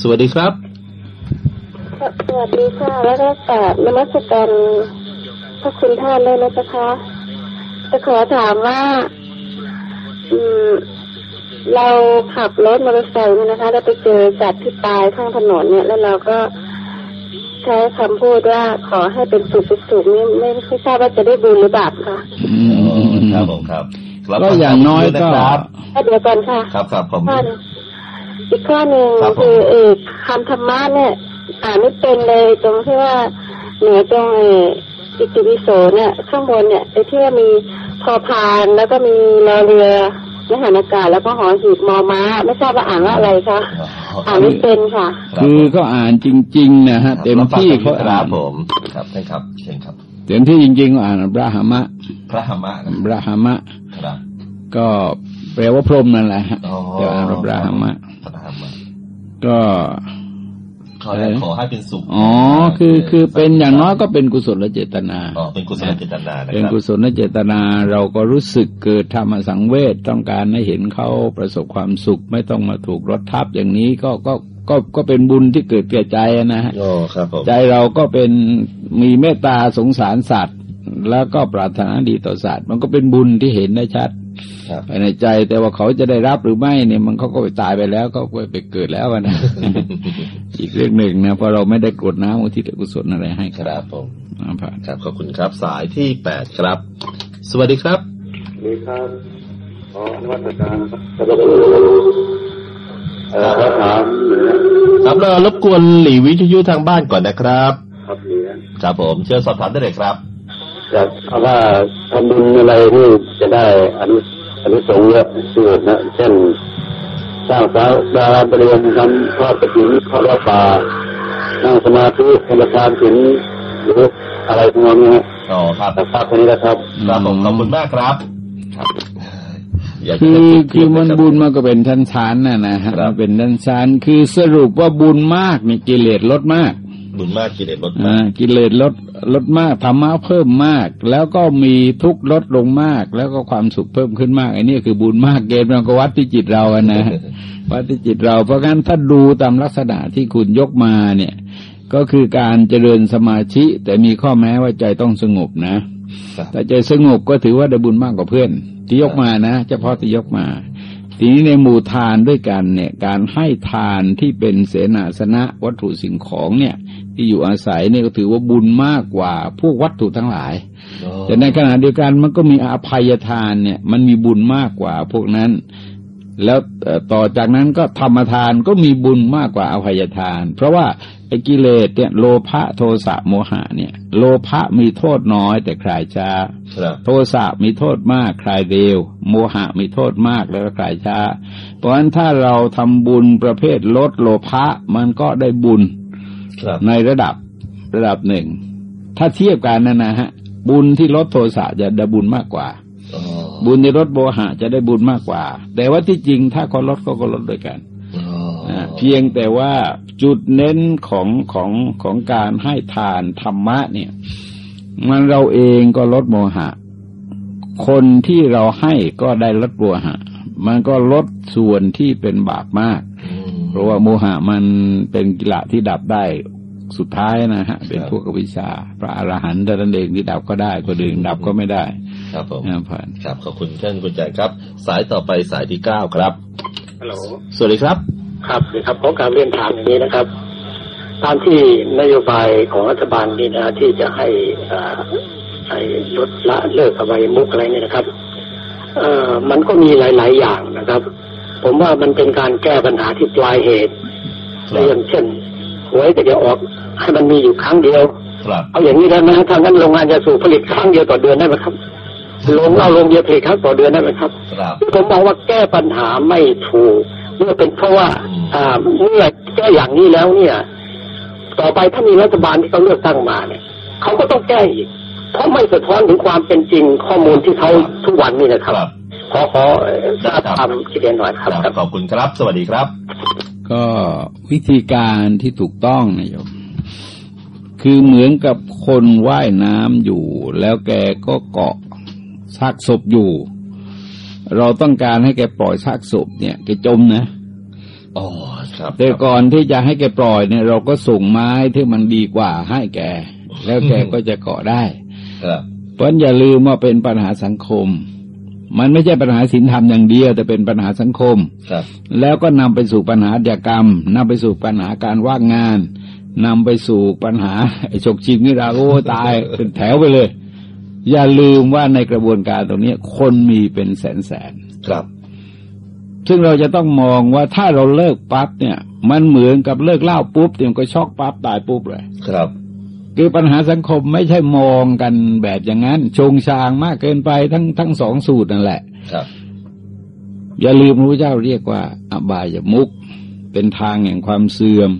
สวัสดีครับ สวัสดีค่ะ แล้วก็กราบนมัสการพระคุณท่านเลยนะเจ้าคะจะขอถามว่า อืมเราขับรถมอเตอร์ไซค์เนี่ยนะคะแล้วไปเจอสัตว์ที่ตายข้างถนนเนี่ย แล้วเราก็ใช้คำพูดว่าขอให้เป็นสุขเป็นสุขนี่ไม่ไม่ทราบว่าจะได้บุญหรือบาปค่ะอืมครับผมครับ ก็อย่างน้อยก็ครับแล้วเดี๋ยวก่อนค่ะ ครับครับผมข้อหนึ่งอีกข้อหนึ่งครับผมคือเอกคำธรรมะเนี่ย อ่านไม่เป็นเลยตรงที่ว่าเหนือตรงเอออิติปิโสเนี่ย ข้างบนเนี่ยไอ้ที่ว่ามีพอพานแล้วก็มีรอเรือมหานากาศแล้วก็หอหีบมอม้า ไม่ทราบว่าอ่านว่าอะไรคะอ่านไม่เป็นค่ะ คือก็อ่านจริง ๆ นะฮะเต็มที่เขาคอ่ารันบผม ครับใช่ครับเชิญครับ เต็มที่จริงๆก็อ่านบราหมะ พระธรรมะนะบราหมะครับก็แปลว่าพรหมนั่นแหละฮะอ๋อแต่อ่านว่าบราหมะพระธรรมะก็ขอให้ขอให้เป็นสุข อ๋อ คือคือเป็นอย่างน้อยก็เป็นกุศลเจตนา อ๋อ เป็นกุศลเจตนานะเป็นครับกุศลเจตนา เราก็รู้สึกเกิดธรรมสังเวชต้องการให้เห็นเขาประสบความสุข ไม่ต้องมาถูกรถทับอย่างนี้ก็ก็ ก็ก็เป็นบุญที่เกิดแก่ใจนะฮะอ๋อครับผมใจเราก็เป็นมีเมตตาสงสารสัตว์ แล้วก็ปรารถนาดีต่อสัตว์ มันก็เป็นบุญที่เห็นได้ชัดครับภายในใจแต่ว่าเขาจะได้รับหรือไม่เนี่ยมันเขาก็ไปตายไปแล้วก็ไปเกิดแล้วอะนะอีกเรื่องหนึ่งนะเพราะเราไม่ได้กรวดน้ำอุทิศกุศลอะไรให้ครับผมอ่าผ่านครับขอบคุณครับสายที่แปดครับ สวัสดีครับนี่ครับขอนวัตการครับ เอ่อถามนะครับเรารบกวนหลีวิทยุทางบ้านก่อนนะครับ ครับเนี่ยครับผมเชิญสอบถามได้เลยครับจะเอาว่าทำบุญอะไรนี่จะได้อนุอนุสงส์เยอะสุดนะเช่นสร้างสาราบริเวณทำทอดกระถิ่นทอดละป่านั่งสมาธิธนาคารถึงหรืออะไรพวกนี้ฮะอ๋อครับแต่ภาพแค่นี้นะครับครับผมขอบคุณมากครับ ครับอยากจะคือให้คือมันรับบุญมันก็เป็นชั้นชั้นนะนะฮะครับมันเป็นชั้นชั้นคือสรุปว่าบุญมากนี่กิเลสลดมาก บุญมากกิเลสลดอ่ามากกิเลสลดลดมากธรรมะเพิ่มมาก แล้วก็มีทุกข์ลดลงมาก แล้วก็ความสุขเพิ่มขึ้นมากไอ้นี่คือบุญมากเกณฑ์มันก็วัดที่จิตเราอะนะวัดที่จิตเรา เพราะงั้นถ้าดูตามลักษณะที่คุณยกมาเนี่ย ก็คือการเจริญสมาธิแต่มีข้อแม้ว่าใจต้องสงบนะครับแต่ใจสงบก็ถือว่าได้บุญมากกว่าเพื่อน ที่ยกมานะเฉพาะที่ยกมา ทีนี้ในหมู่ทานด้วยกันเนี่ย การให้ทานที่เป็นเสนาสนะวัตถุสิ่งของเนี่ย ที่อยู่อาศัยเนี่ยก็ถือว่าบุญมากกว่าพวกวัตถุทั้งหลายอ๋อแต่ในขณะเดียวกันมันก็มีอภัยทานเนี่ย มันมีบุญมากกว่าพวกนั้น แล้วเอ่อต่อจากนั้นก็ธรรมทานก็มีบุญมากกว่าอภัยทาน เพราะว่าไอ้กิเลสเนี่ยโลภะโทสะโมหะเนี่ย โลภะมีโทษน้อยแต่คลายช้าครับโทสะมีโทษมากคลายเร็ว โมหะมีโทษมากแล้วก็คลายช้า เพราะฉะนั้นถ้าเราทำบุญประเภทลดโลภะมันก็ได้บุญครับในระดับระดับหนึ่ง ถ้าเทียบกันนะนะฮะบุญที่ลดโทสะจะได้บุญมากกว่าอ๋อ บุญที่ลดโมหะจะได้บุญมากกว่า แต่ว่าที่จริงถ้าเขาลดก็ก็ลดด้วยกันอ๋อนะเพียงแต่ว่าจุดเน้นของของของการให้ทานธรรมะเนี่ย มันเราเองก็ลดโมหะ คนที่เราให้ก็ได้ลดโมหะ มันก็ลดส่วนที่เป็นบาปมากอืมเพราะว่าโมหะมันเป็นกิเลสที่ดับได้สุดท้ายนะฮะ เป็นครับพวกอวิชชา พระอรหันต์แต่นั้นเองที่ดับก็ได้คนอื่นดับก็ไม่ได้ ครับผมนะผ่านครับขอบคุณท่านคุณแจงครับ สายต่อไปสายที่เก้าครับฮัลโหลสวัสดีครับ ครับนี่ครับผมการเรียนถามอย่างนี้นะครับตามที่นโยบายของรัฐบาลนี่นะที่จะให้อ่าให้ลดละเลิกอบายมุกอะไรเนี่ยนะครับเอ่อมันก็มีหลาย ๆ อย่างนะครับ ผมว่ามันเป็นการแก้ปัญหาที่ปลายเหตุครับอย่างเช่นหวยก็จะออกให้มันมีอยู่ครั้งเดียวครับเอาอย่างนี้ได้ไหมถ้างั้นโรงงานจะสูบผลิตครั้งเดียวต่อเดือนได้ไหมครับ ลงเหล้าลงเบียร์เพลครั้งต่อเดือนได้ไหมครับครับผมมองว่าแก้ปัญหาไม่ถูกเมื่อเป็นเพราะว่าอืมอ่าเมื่อแก้อย่างนี้แล้วเนี่ย ต่อไปถ้ามีรัฐบาลที่เขาเลือกตั้งมาเนี่ยเขาก็ต้องแก้อีกเพราะไม่สะท้อนถึงความเป็นจริงข้อมูลที่เขาทุกวันนี่นะครับครับขอขอเอ่อทราบความคิดเห็นหน่อยครับครับขอบคุณครับ สวัสดีครับ ก็วิธีการที่ถูกต้องนะโยมคือเหมือนกับคนว่ายน้ำอยู่ แล้วแกก็เกาะ ซากศพอยู่ เราต้องการให้แกปล่อยซากศพเนี่ยแกจมนะอ๋อครับแต่ก่อนที่จะให้แกปล่อยเนี่ย เราก็ส่งไม้ที่มันดีกว่าให้แก แล้วแกก็จะเกาะได้ ครับเพราะฉะนั้นอย่าลืมว่าเป็นปัญหาสังคม มันไม่ใช่ปัญหาศีลธรรมอย่างเดียว แต่เป็นปัญหาสังคม ครับ แล้วก็นำไปสู่ปัญหาอาชญากรรมนำไปสู่ปัญหาการว่างงานนำไปสู่ปัญหาไอ้ฉกชิงนี่เราโอ้ตายเป็นแถวไปเลย อย่าลืมว่าในกระบวนการตรงนี้คนมีเป็นแสนแสนครับๆซึ่งเราจะต้องมองว่าถ้าเราเลิกปั๊บเนี่ย มันเหมือนกับเลิกเหล้าปุ๊บเดี๋ยวมันก็ช็อกปั๊บตายปุ๊บเลย ครับ คือปัญหาสังคมไม่ใช่มองกันแบบอย่างนั้น ชงชางมากเกินไปทั้งทั้งสองสูตรนั่นแหละ ครับ อย่าลืมพระพุทธเจ้าเรียกว่า อบายมุกเป็นทางแห่งความเสื่อม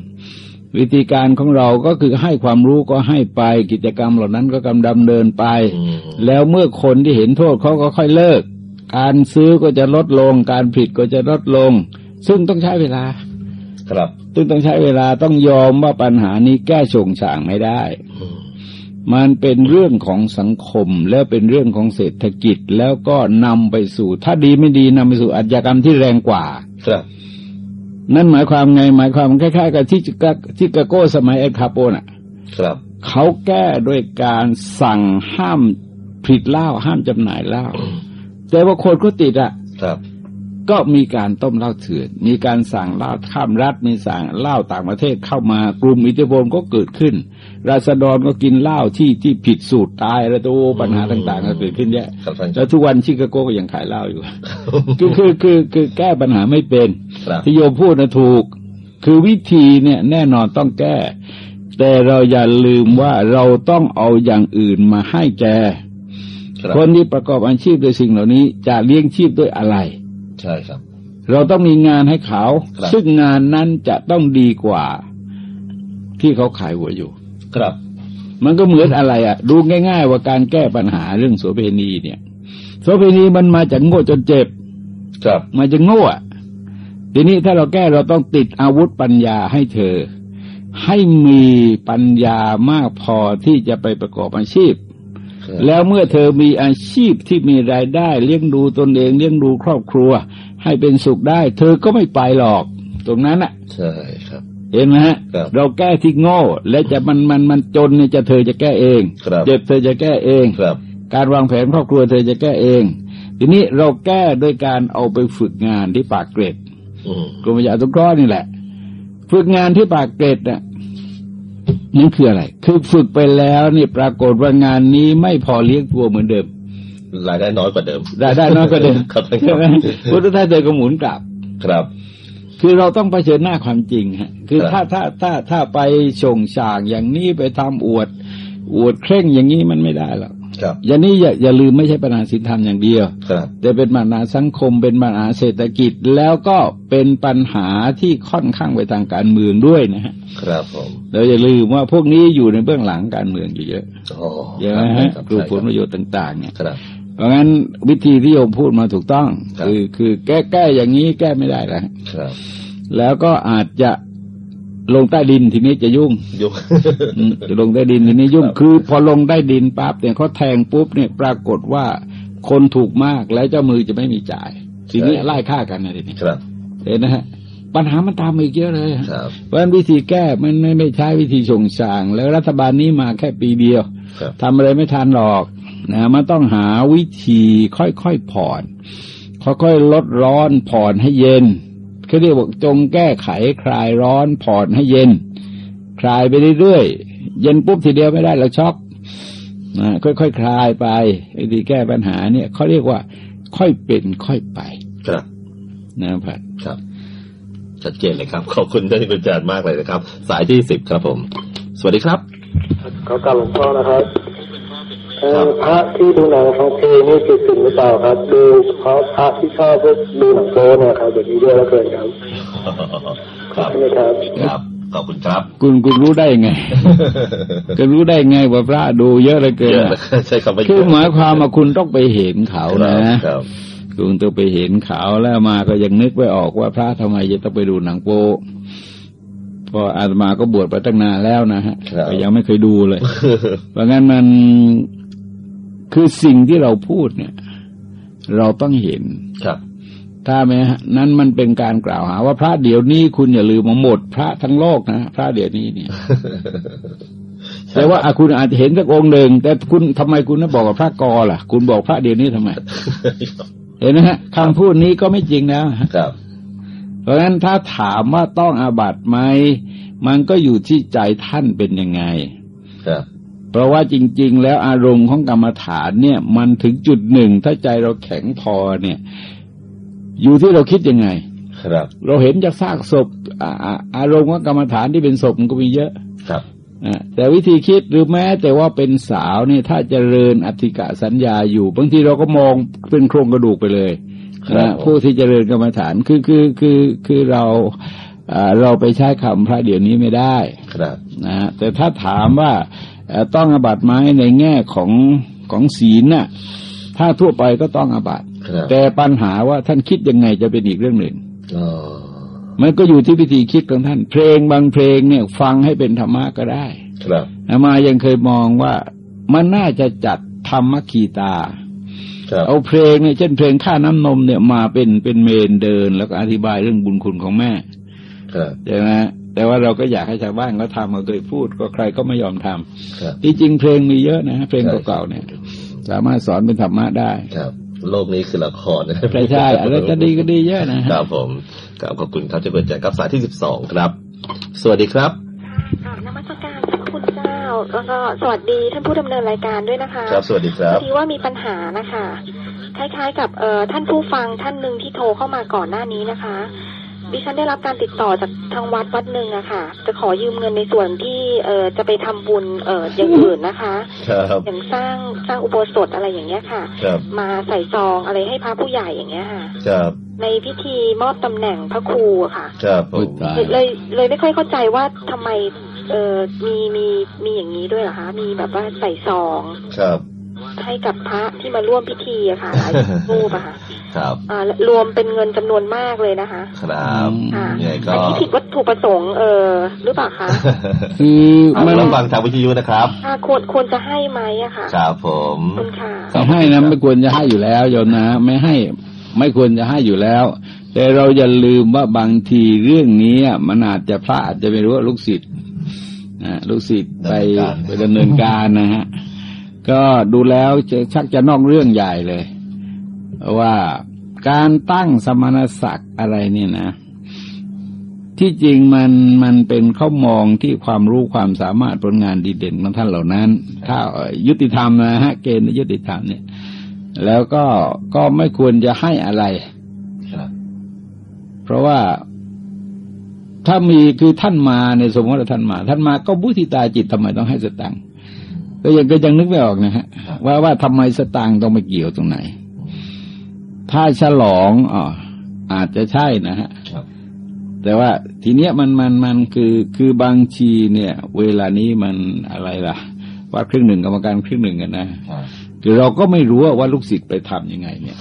วิธีการของเราก็คือให้ความรู้ก็ให้ไปกิจกรรมเหล่านั้นก็กำดำเนินไปอืมแล้วเมื่อคนที่เห็นโทษเขาก็ค่อยเลิก การซื้อก็จะลดลง การผิดก็จะลดลง ซึ่งต้องใช้เวลา ครับซึ่งต้องใช้เวลาต้องยอมว่าปัญหานี้แก้ชงช่างไม่ได้อืมมันเป็นเรื่องของสังคมแล้วเป็นเรื่องของเศรษฐกิจแล้วก็นำไปสู่ ถ้าดีไม่ดีนำไปสู่อาชญากรรมที่แรงกว่า ครับ นั่นหมายความไง หมายความคล้ายๆ กับที่จิกาที่กาโก้สมัยเอลคาโปน่ะ ครับ เขาแก้ด้วยการสั่งห้ามผลิตเหล้าห้ามจำหน่ายเหล้าแต่ว่าคนก็ติดอะ ครับ ก็มีการต้มเหล้าเถื่อน มีการสั่งเหล้าข้ามรัฐ มีสั่งเหล้าต่างประเทศเข้ามากลุ่มอิทธิพลก็เกิดขึ้น ราษฎรก็กินเหล้าที่ที่ผิดสูตรตายแล้วตัวปัญหาต่างๆก็เกิดขึ้นเยอะครับท่านคแล้รัวบทุกวันชิคาโกก็ยังขายเหล้าอยู่คือคือคือคือแก้ปัญหาไม่เป็นครับที่โยมพูดนะถูก คือวิธีเนี่ยแน่นอนต้องแก้ แต่เราอย่าลืมว่าเราต้องเอาอย่างอื่นมาให้แกครับคนที่ประกอบอาชีพด้วยสิ่งเหล่านี้จะเลี้ยงชีพด้วยอะไร ใช่ครับ เราต้องมีงานให้เขาครับซึ่งงานนั้นจะต้องดีกว่าที่เขาขายหัวอยู่ ครับ มันก็เหมือนอะไรอะ ดูง่าย ๆ ว่าการแก้ปัญหาเรื่องโสเภณีเนี่ยโสเภณีมันมาจากโง่จนเจ็บ ครับ มาจากโง่อะทีนี้ถ้าเราแก้เราต้องติดอาวุธปัญญาให้เธอ ให้มีปัญญามากพอที่จะไปประกอบอาชีพครับแล้วเมื่อเธอมีอาชีพที่มีรายได้เลี้ยงดูตนเองเลี้ยงดูครอบครัว ให้เป็นสุขได้ เธอก็ไม่ไปหรอก ตรงนั้นอะ ใช่ครับ เห็นไหมฮะครับเราแก้ที่โง่ และจะมันมันมันจนเนี่ยจะเธอจะแก้เองครับเจ็บเธอจะแก้เองครับการวางแผนครอบครัวเธอจะแก้เอง ทีนี้เราแก้โดยการเอาไปฝึกงานที่ปากเกร็ดอืมกรมวิทยาสงเคราะห์นี่แหละ ฝึกงานที่ปากเกร็ดน่ะนั่นคืออะไร คือฝึกไปแล้วนี่ปรากฏว่างานนี้ไม่พอเลี้ยงตัวเหมือนเดิมรายได้น้อยกว่าเดิมรายได้น้อยกว่าเดิมครับท่านคใช่รับไหมพุทธทาสเธอก็หมุนกลับครับ คือเราต้องเผชิญหน้าความจริงฮะคือครัถ้าบถ้าถ้าถ้าไปชงฉางอย่างนี้ไปทำอวด อวดเคร่งอย่างนี้มันไม่ได้หรอกครับอย่างนี้อย่าอย่าลืมไม่ใช่ปัญหาสินธรรมอย่างเดียว ครับแต่เป็นปัญหาสังคมเป็นปัญหาเศรษฐกิจแล้วก็เป็นปัญหาที่ค่อนข้างไปทางการเมืองด้วยนะฮะครับผมเราอย่าลืมว่าพวกนี้อยู่ในเบื้องหลังการเมืองอยู่เยอะอ๋อเยอะนะฮะครับกลุ่มผลใช่ประโยชน์ต่าง ๆ เนี่ยครับ เพราะงั้นวิธีที่โยมพูดมาถูกต้องครับคือคือแก้แก้อย่างนี้แก้ไม่ได้แล้วครับแล้วก็อาจจะลงใต้ดินทีนี้จะยุ่งยุคอืมจะลงใต้ดินทีนี้ยุ่งครับคือ พอลงใต้ดินปั๊บเนี่ยเขาแทงปุ๊บเนี่ยปรากฏว่าคนถูกมากแล้วเจ้ามือจะไม่มีจ่าย ทีนี้ไล่ฆ่ากันนะทีนี้ครับเห็นนะฮะปัญหามันตามมาอีกเยอะเลยฮะครับเพราะฉะนั้นวิธีแก้มันไม่ไม่ใช้วิธีชงชาง แล้วรัฐบาลนี้มาแค่ปีเดียวครับทำอะไรไม่ทันหรอก นะมันต้องหาวิธีค่อยๆผ่อน ค่อยๆลดร้อนผ่อนให้เย็นเขาเรียกว่าจงแก้ไขคลายร้อนผ่อนให้เย็น คลายไปเรื่อยๆเย็นปุ๊บทีเดียวไม่ได้เราช็อกนะค่อยๆคคลายไปวิธีแก้ปัญหาเนี่ยเขาเรียกว่า ค่อยเป็นค่อยไป ครับนะครับครับชัดเจนเลยครับ ขอบคุณท่านอาจารย์มากเลยนะครับ สายที่สิบครับผม สวัสดีครับขอกราบหลวงพ่อนะครับเอ่อ พระที่ดูหนังฟังเพลงนี่ผิดสิ่งหรือเปล่าครับดูเพราะพระที่ชอบดูหนังโป๊เนี่ยครับแบบนี้เยอะเหลือเกินครับครับใช่ไหมครับครับขอบคุณครับ คุณคุณรู้ได้ไงก็รู้ได้ไงว่าพระดูเยอะเหลือเกินเยอะอะใช้คำว่าเยคืออะหมายความว่าคุณต้องไปเห็นเขาครับนะครับคุณต้องไปเห็นเขาแล้วมาก็ยังนึกไม่ออกว่าพระทำไมจะต้องไปดูหนังโป๊เพราะอาตมาก็บวชไปตั้งนานแล้วนะฮะครับก็ยังไม่เคยดูเลย เพราะงั้นมัน คือสิ่งที่เราพูดเนี่ย เราต้องเห็นครับ ถ้าไหมฮะนั้นมันเป็นการกล่าวหา ว่าพระเดี๋ยวนี้คุณอย่าลืมมาหมด พระทั้งโลกนะพระเดี๋ยวนี้เนี่ยแต่ว่าอะคุณอาจจะเห็นสักองค์หนึ่งแต่คุณทำไมคุณไม่บอกว่าพระกอล่ะ คุณบอกพระเดี๋ยวนี้ทำไม เห็นไหมฮะคำพูดนี้ก็ไม่จริงนะครับ เพราะฉะนั้นถ้าถามว่าต้องอาบัติไหมมันก็อยู่ที่ใจท่านเป็นยังไง ครับ เพราะว่าจริง ๆ แล้วอารมณ์ของกรรมฐานเนี่ย มันถึงจุดหนึ่ง ถ้าใจเราแข็งพอเนี่ย อยู่ที่เราคิดยังไง ครับ เราเห็นจากซากศพอ่าอ่าอารมณ์ของกรรมฐานที่เป็นศพมันก็มีเยอะครับอะแต่วิธีคิดหรือแม้แต่ว่าเป็นสาวเนี่ย ถ้าเจริญอธิกะสัญญาอยู่ บางทีเราก็มองเป็นโครงกระดูกไปเลยครับนะผู้ที่เจริญกรรมฐานคือคือคือคือเราอ่าเราไปใช้คำพระเดี๋ยวนี้ไม่ได้ ครับนะฮะแต่ถ้าถามว่าเอ่อ ต้องอาบัตไหมในแง่ของของศีลน่ะ ถ้าทั่วไปก็ต้องอาบัตครับแต่ปัญหาว่าท่านคิดยังไงจะเป็นอีกเรื่องหนึ่งอ๋อมันก็อยู่ที่วิธีคิดของท่าน เพลงบางเพลงเนี่ย ฟังให้เป็นธรรมะก็ได้ ครับอามายังเคยมองว่ามันน่าจะจัดธรรมคีตาครับเอาเพลงเนี่ยเช่นเพลงค่าน้ำนมเนี่ยมาเป็นเป็นเมนเดิน แล้วก็อธิบายเรื่องบุญคุณของแม่ครับใช่ไหม แต่ว่าเราก็อยากให้ชาวบ้านเขาทำเอาโดยพูด ก็ใครก็ไม่ยอมทำครับที่จริงเพลงมีเยอะนะฮะเพลงใช่เก่าๆเนี่ย สามารถสอนเป็นธรรมะได้ครับโลกนี้คือละครนะใช่ใช่อะไรจะดีก็ดีเยอะนะฮะครับผมครับขอบคุณครับจะเปิดแจกกับสายที่สิบสองครับ สวัสดีครับค่ะนมัสการพระคุณเจ้า แล้วก็สวัสดีท่านผู้ดำเนินรายการด้วยนะคะ ครับ สวัสดีครัพบอดีว่ามีปัญหานะคะ คล้ายๆ กับเอ่อท่านผู้ฟังท่านหนึ่งที่โทรเข้ามาก่อนหน้านี้นะคะ ดิฉันได้รับการติดต่อจากทางวัดวัดหนึ่งอะค่ะ จะขอยืมเงินในส่วนที่เอ่อจะไปทำบุญเอ่ออย่างอื่นนะคะครับอย่างสร้างสร้างอุโบสถอะไรอย่างเงี้ยค่ะครับมาใส่ซองอะไรให้พระผู้ใหญ่อย่างเงี้ยค่ะครับในพิธีมอบตำแหน่งพระครูอะค่ะครับผอุ๊ยมตายเลยเลยไม่ค่อยเข้าใจว่าทำไมเออมีมีมีอย่างนี้ด้วยเหรอคะ มีแบบว่าใส่ซองครับ ให้กับพระที่มาร่วมพิธีอะค่ะหลายรูปอะค่ะ ครับอ่ารวมเป็นเงินจำนวนมากเลยนะคะ ครับค่ะยังไงก็อันนี้ผิดวัตถุประสงค์เออหรือเปล่าคะคือเอามันรับฟังทางวิทยุนะครับอ่าควรควรจะให้ไหมอะค่ะ ครับผมขอบคุณค่ะจะให้นะไม่ควรจะให้อยู่แล้วโยมนะไม่ให้ไม่ควรจะให้อยู่แล้ว แต่เราอย่าลืมว่าบางทีเรื่องนี้อะมันอาจจะพระอาจจะไม่รู้ว่าลูกศิษย์นะลูกศิษย์ไปไปดำเนินการนะฮะ ก็ดูแล้วจะชักจะนอกเรื่องใหญ่เลย ว่าการตั้งสมณศักดิ์อะไรเนี่ยนะ ที่จริงมันมันเป็นข้อมองที่ความรู้ความสามารถผลงานดีเด่นของท่านเหล่านั้น ถ้ายุติธรรมนะฮะเกณฑ์ยุติธรรมเนี่ย แล้วก็ก็ไม่ควรจะให้อะไรเพราะว่าถ้ามีคือท่านมาในสมมติว่าท่านมา ท่านมาก็บุติตาจิตทำไมต้องให้สตังค์ ก็ยังก็ยังนึกไม่ออกนะฮะว่าว่าทำไมสตางค์ต้องไปเกี่ยวตรงไหน ถ้าฉลองอ๋ออาจจะใช่นะฮะครับแต่ว่าทีเนี้ยมันมันมันคือคือบางทีเนี่ย เวลานี้มันอะไรล่ะ ว่าครึ่งหนึ่งกรรมการครึ่งหนึ่งกันนะครับคือเราก็ไม่รู้ว่าลูกศิษย์ไปทำยังไงเนี่ย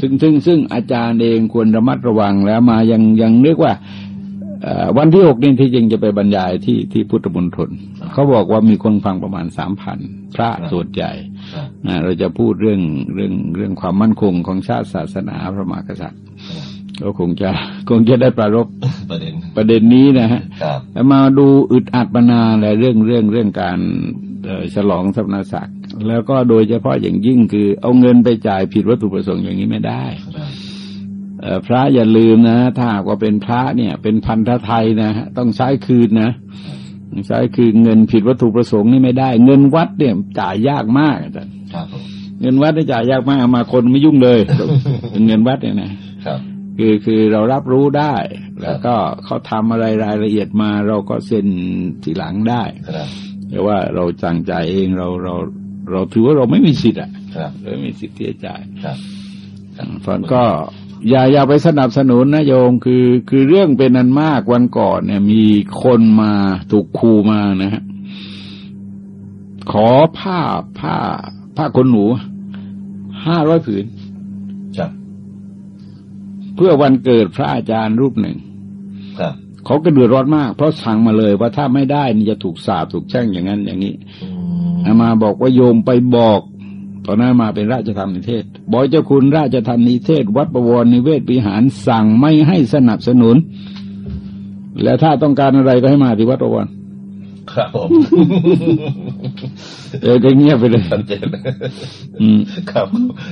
ซึ่งซึ่งซึ่งอาจารย์เองควรระมัดระวังแล้วมายังยังนึกว่าเอ่อ วันที่หกนี่ที่จริงจะไปบรรยายที่ที่พุทธมณฑลเขาบอกว่ามีคนฟังประมาณสามพันพระส่วนใหญ่ครับนะเราจะพูดเรื่องเรื่องเรื่องความมั่นคงของชาติศาสนาพระมหากษัตริย์ก็คงจะคงจะได้ประรบประเด็นประเด็นนี้นะฮะครับแล้วมาดูอึดอัดมานานเลยเรื่องเรื่องเรื่องการเอ่อฉลองสมณศักดิ์แล้วก็โดยเฉพาะอย่างยิ่งคือเอาเงินไปจ่ายผิดวัตถุประสงค์อย่างนี้ไม่ได้ครับเอ่อ พระอย่าลืมนะ ถ้าหากว่าเป็นพระเนี่ย เป็นพันธไทยนะฮะต้องใช้คืนนะใช้คืนเงินผิดวัตถุประสงค์นี่ไม่ได้ เงินวัดเนี่ยจ่ายยากมากอาจารย์ครับผมเงินวัดเนี่ยจ่ายยากมากเอามาคนไม่ยุ่งเลยเป็นเงินวัดเนี่ยนะครับ คือคือเรารับรู้ได้ แล้วก็เขาทำอะไรรายละเอียดมาเราก็เซ็นทีหลังได้ครับแต่ว่าเราจังใจายเองเราเราเราถือว่าเราไม่มีสิทธิ์อะครับเราไม่มีสิทธิ์ที่จะจ่ายครับเพราะก็ อย่าอย่าไปสนับสนุนนะโยมคือคือเรื่องเป็นนันมากวันก่อนเนี่ย มีคนมาถูกคูมานะฮะขอผ้าผ้า ผ้าขนหนูห้าร้อยผืนครับเพื่อวันเกิดพระอาจารย์รูปหนึ่งครับเขาก็เดือดร้อนมาก เพราะสั่งมาเลยว่าถ้าไม่ได้นี่จะถูกสาบถูกแช่งอย่างนั้นอย่างนี้อืมอามาบอกว่าโยมไปบอก ตอนนั้นมาเป็นราชธรรมนิเทศ บอกเจ้าคุณราชธรรมนิเทศ วัดประวรนิเวศวิหารสั่งไม่ให้สนับสนุน แล้วถ้าต้องการอะไรก็ให้มาที่วัดประวรครับผมเออก็เงียบไปเลยชัดเจนอืมครับ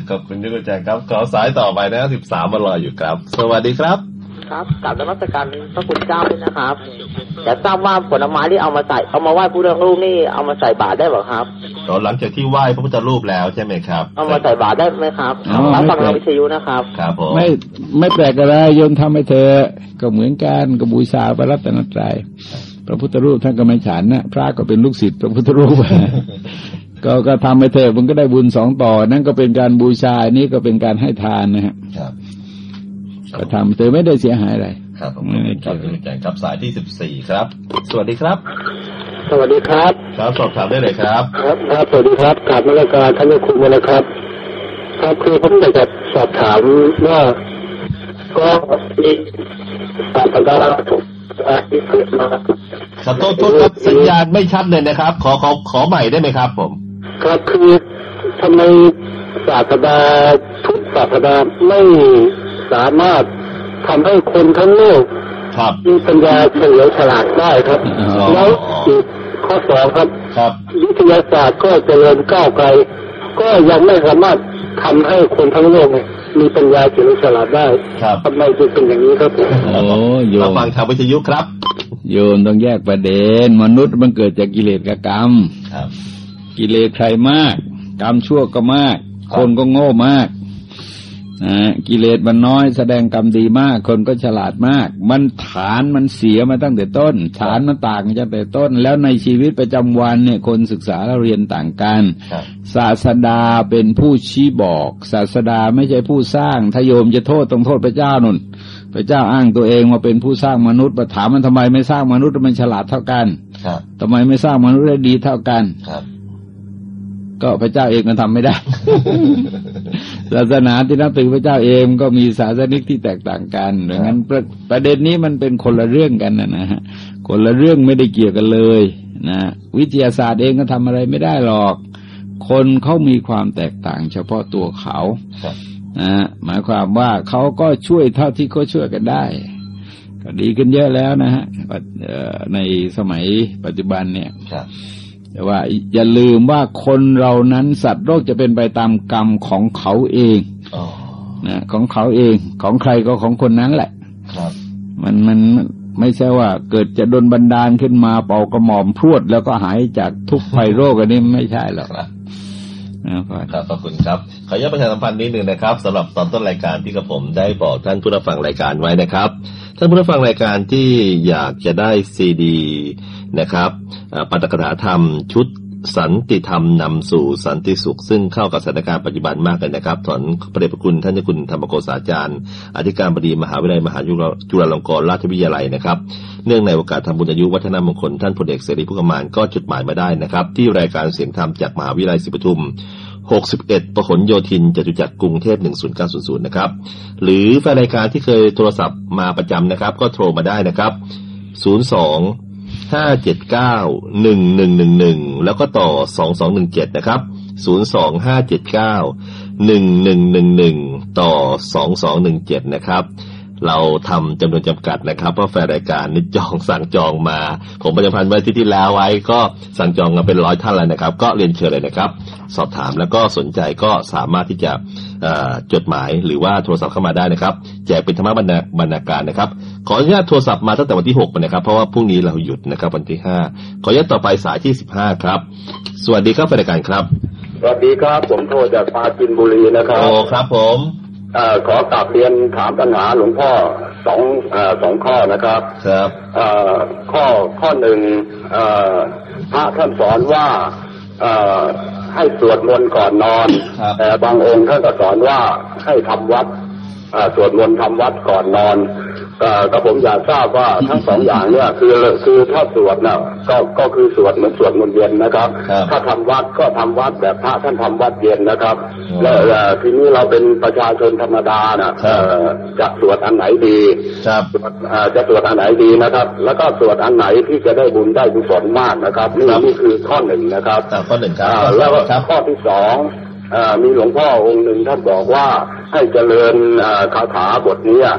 ขอบคุณที่คุณแจงครับ ขอสายต่อไปนะสิบสามมารออยู่ครับ สวัสดีครับ ครับกราบนมัสการพระคุณเจ้าด้วยนะครับอยากทราบว่าผลไม้ที่เอามาใส่เอามาไหว้ผู้เรื่องลูกนี่เอามาใส่บาตรได้เปล่าครับตอนหลังจากที่ไหว้พระพุทธรูปแล้วใช่ไหมครับ เอามาใส่บาตรได้ไหมครับอ๋อรับฟังไม่ทางเป็นวิทยุนะครับครับผมไม่ไม่แปลกอะไรโยมทำให้เธอ ก็เหมือนกันกับบูชาพระรัตนตรัยพระพุทธรูปท่านก็ไม่ฉันนะพระก็เป็นลูกศิษย์พระพุทธรูปก็ก็ทำไปเถอะมันก็ได้บุญสองต่อ นั่นก็เป็นการบูชาอันนี้ก็เป็นการให้ทานนะฮะครับ ก็ทำเธอไม่ได้เสียหายอะไรครับผมขอบคุณครับคุณแจงครับสายที่สิบสี่ครับ สวัสดีครับ สวัสดีครับ ครับสอบถามได้เลยครับ ครับครับสวัสดีครับกราบนมัสการท่านเจ้าคุณนะครับ ครับคือผมอยากจะสอบถามว่าก็มีศาสดาที่เกิดมาขอโทษโทษครับสัญญาณไม่ชัดเลยนะครับ ขอขอขอใหม่ได้ไหมครับ ผม ครับคือทำไมศาสดาทุกศาสดาไม่ สามารถทำให้คนทั้งโลกครับมีปัญญาเฉลียวฉลาดได้ครับอ๋อแล้วอีกข้อสองครับครับวิทยาศาสตร์ก็เจริญก้าวไกล ก็ยังไม่สามารถทำให้คนทั้งโลกเนี่ยมีปัญญาเฉลียวฉลาดได้ครับทำไมจึงเป็นอย่างนี้ครับผมโอ้โยเรามฟังทางวิทยุครับ โยมต้องแยกประเด็น มนุษย์มันเกิดจากกิเลสกับกรรมครับกิเลสใครมาก กรรมชั่วก็มาก คนก็โง่มากนะ กิเลสมันน้อยแสดงกรรมดีมาก คนก็ฉลาดมาก มันฐานมันเสียมาตั้งแต่ต้น ฐานมันต่างกันตั้งแต่ต้น แล้วในชีวิตประจำวันเนี่ยคนศึกษาและเรียนต่างกันครับศาสดาเป็นผู้ชี้บอก ศาสดาไม่ใช่ผู้สร้างถ้าโยมจะโทษต้องโทษพระเจ้านุนพระเจ้าอ้างตัวเองว่าเป็นผู้สร้างมนุษย์มาถามมันทำไมไม่สร้างมนุษย์ให้มันฉลาดเท่ากันครับทำไมไม่สร้างมนุษย์ให้ดีเท่ากันครับ ก็พระเจ้าเองก็ทำไม่ได้ ศาสนาที่นับถือพระเจ้าเองก็มีศาสนิกที่แตกต่างกันดังนั้นประประเด็นนี้มันเป็นคนละเรื่องกันนะนะฮะคนละเรื่องไม่ได้เกี่ยวกันเลยนะวิทยาศาสตร์เองก็ทำอะไรไม่ได้หรอก คนเขามีความแตกต่าง เฉพาะตัวเขาครับนะฮะหมายความว่าเขาก็ช่วยเท่าที่เขาช่วยกันได้ก็ดีขึ้นเยอะแล้วนะฮะปัจเอ่อในสมัยปัจจุบันเนี่ยครับ แต่ว่าอย่าลืมว่าคนเรานั้นสัตว์โลกจะเป็นไปตามกรรมของเขาเองอ๋อนะของเขาเองของใครก็ของคนนั้นแหละ ครับ มันมันไม่ใช่ว่า เกิดจะโดนบันดาลขึ้นมาเป่ากระหม่อมพรวดแล้วก็หายจากทุกข์ภัยโรคอันนี้ไม่ใช่หรอก ครับนะครับขอบคุณครับ ขออนุญาตประชาสัมพันธ์นิดหนึ่งนะครับสำหรับตอนต้นรายการที่กระผมได้บอกท่านผู้รับฟังรายการไว้นะครับ ท่านผู้รับฟังรายการที่อยากจะได้ซีดีนะครับอ่าปาฐกถาธรรมชุด สันติธรรมนำสู่สันติสุข ซึ่งเข้ากับสถานการณ์ปัจจุบันมากเลยนะครับถอนพระเดชพระคุณท่านเจ้าคุณธรรมโกษาจารย์ อธิการบดีมหาวิทยาลัยมหาจุฬาลงกรณราชวิทยาลัยนะครับ เนื่องในโอกาสทำบุญอายุวัฒนมงคลท่านพลเอกเสรีพุกมานก็จดหมายมาได้นะครับ ที่รายการเสียงธรรมจากมหาวิทยาลัยศรีปทุม61ประหลโยธินจตุจักรกรุงเทพ10900นะครับ หรือแฟนรายการที่เคยโทรศัพท์มาประจำนะครับ ก็โทรมาได้นะครับ 02 ห้าเจ็ดเก้าหนึ่งหนึ่งหนึ่งหนึ่งแล้วก็ต่อสองสองหนึ่งเจ็ดนะครับศูนย์สองห้าเจ็ดเก้าหนึ่งหนึ่งหนึ่งหนึ่งต่อสองสองหนึ่งเจ็ดนะครับ เราทำจำนวนจำกัดนะครับ เพราะแฟนรายการนี่จองสั่งจองมา ผมประชาพันธ์ไว้ที่ที่แล้วไว้ก็สั่งจองกันเป็นร้อยท่านแล้วนะครับ ก็เรียนเชิญเลยนะครับ สอบถามแล้วก็สนใจก็สามารถที่จะเอ่อจดหมายหรือว่าโทรศัพท์เข้ามาได้นะครับ แจกเป็นธรรมบรรณาบรรณาการนะครับ ขออนุญาตโทรศัพท์มาตั้งแต่วันที่หกไปนะครับ เพราะว่าพรุ่งนี้เราหยุดนะครับวันที่ห้าขออนุญาตต่อไปสายที่สิบห้าครับ สวัสดีครับแฟนรายการครับ สวัสดีครับผมโทรจากปราจินบุรีนะครับโอ้ครับผมเอ่อ ขอกลับเรียนถามปัญหาหลวงพ่อสองเอ่อสองข้อนะครับ ครับเอ่อข้อข้อหนึ่งเอ่อพระท่านสอนว่าเอ่อให้สวดมนต์ก่อนนอนครับแต่บางองค์ท่านก็สอนว่าให้ทำวัดอ่าสวดมนต์ทำวัดก่อนนอน ก็ก็ผมอยากทราบว่าทั้งสองอย่างเนี่ยคือคือถ้าสวดน่ะก็ก็คือสวดเหมือนสวดมนต์เย็นนะครับครับถ้าทำวัดก็ทำวัดแบบพระท่านทำวัดเย็นนะครับอืมแล้วเอ่อทีนี้เราเป็นประชาชนธรรมดาน่ะครับเอ่อจะสวดอันไหนดีครับสวดเอ่อจะสวดอันไหนดีนะครับ แล้วก็สวดอันไหนที่จะได้บุญได้กุศลมากนะครับนี่ครับนี่คือข้อหนึ่งนะครับอ่าข้อหนึ่งครับอ่าข้อสแล้วองครับข้อที่สองอ่ามีหลวงพ่อองค์หนึ่งท่านบอกว่าให้เจริญอ่าคาถาบทนี้อ่า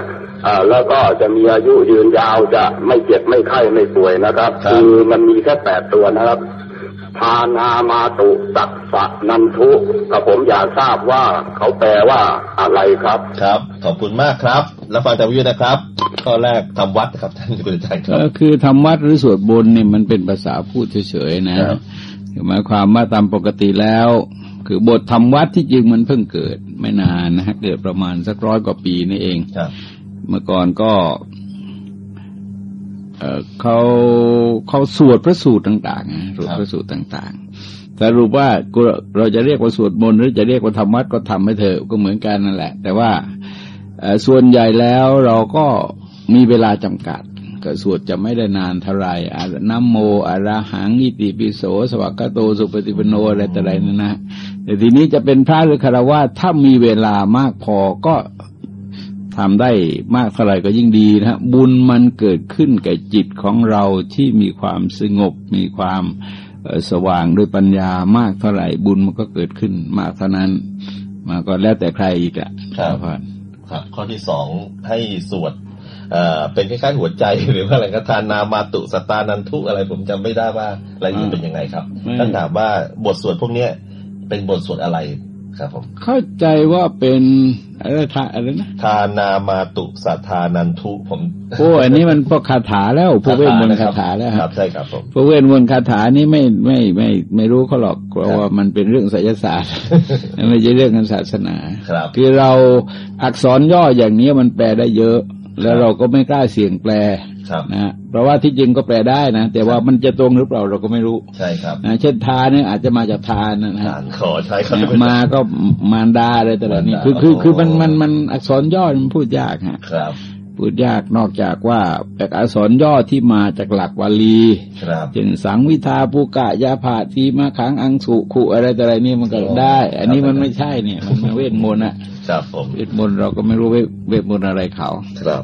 แล้วก็จะมีอายุยืนยาวจะไม่เจ็บไม่ไข้ไม่ป่วยนะครับครับคือมันมีแค่แปดตัวนะครับทานามาตุตักสะนันทุกับผมอยากทราบว่าเขาแปลว่าอะไรครับครับ ขอบคุณมากครับ แล้วฟังจากวิทยุนะครับ ข้อแรกทำวัดนะครับท่านคุณอาจารย์ครับก็คือทำวัดหรือสวดบนต์เนี่ยมันเป็นภาษาพูดเฉยๆนะครับคือหมายความว่าตามปกติแล้ว คือบททำวัดที่จริงมันเพิ่งเกิด ไม่นานนะฮะเกิดประมาณสักร้อยกว่าปีนี่เองครับ เมื่อก่อนก็เขาเขาสวดพระสูตรต่างๆสวดพระสูตรต่างๆแต่รูปว่าเราจะเรียกว่าสวดมนต์หรือจะเรียกว่าทำวัดก็ทำให้เถอะก็เหมือนกันนั่นแหละ แต่ว่าส่วนใหญ่แล้วเราก็มีเวลาจำกัดก็สวดจะไม่ได้นานเท่าไหร่อานโมอาราหังอิติปิโส สวักกโต สุปฏิปโนอะไรแต่ไรนั่นนะแต่ทีนี้จะเป็นพระหรือคารวะถ้ามีเวลามากพอก็ ทำได้มากเท่าไหร่ก็ยิ่งดีนะฮะบุญมันเกิดขึ้นกับจิตของเราที่มีความสงบ มีความเอ่อสว่างด้วยปัญญามากเท่าไหร่บุญมันก็เกิดขึ้นมากเท่านั้นมาก็แล้วแต่ใครอีกอะครับพ่อครับ ข้อที่สองให้สวดเอ่อเป็นคล้ายๆหัวใจหรือว่าอะไรก็ทานนามาตุสตานันทุอะไรผมจำไม่ได้ว่าอะไรนี้เป็นยังไงครับท่านถามว่าบทสวดพวกเนี้ยเป็นบทสวดอะไร ครับผมเข้าใจว่าเป็นอะไรทะอะไรนะทานามาตุสัทธานันทุผมโอ้อันนี้มันพวกคาถาแล้วพวกเวทมนต์คาถาแล้วคครัรับบใช่ครับผมพวกเวทมนต์คาถานี้ไม่ไม่ไม่ไม่รู้เขาหรอกเพราะว่ามันเป็นเรื่องไสยศาสตร์ไม่ใช่เรื่องการศาสนาครับคือเราอักษรย่ออย่างนี้มันแปลได้เยอะ แล้วเราก็ไม่กล้าเสี่ยงแปลครับ นะฮะเพราะว่าที่จริงก็แปลได้นะ แต่ว่ามันจะตรงหรือเปล่าเราก็ไม่รู้ใช่ครับนะเช่นทานเนี่ยอาจจะมาจากทานนะฮะทานขอใช้ครับนะมาก็มารดาอะไรแต่ละนี่มารดาคือคือคือมันโอ้มันมันอักษรย่อมันพูดยากฮะครับพูดยากนอกจากว่าจากอักษรย่อที่มาจากหลักวาลีครับเช่นสังวิทาปุกะยาผาทีมาขังอังสุขุอะไรแต่อะไรนี่มันก็ได้ อันนี้มันไม่ใช่เนี่ย มันมันเวทมนต์อะครับผมเวทมนต์เราก็ไม่รู้เวทเวทมนต์อะไรเขาครับ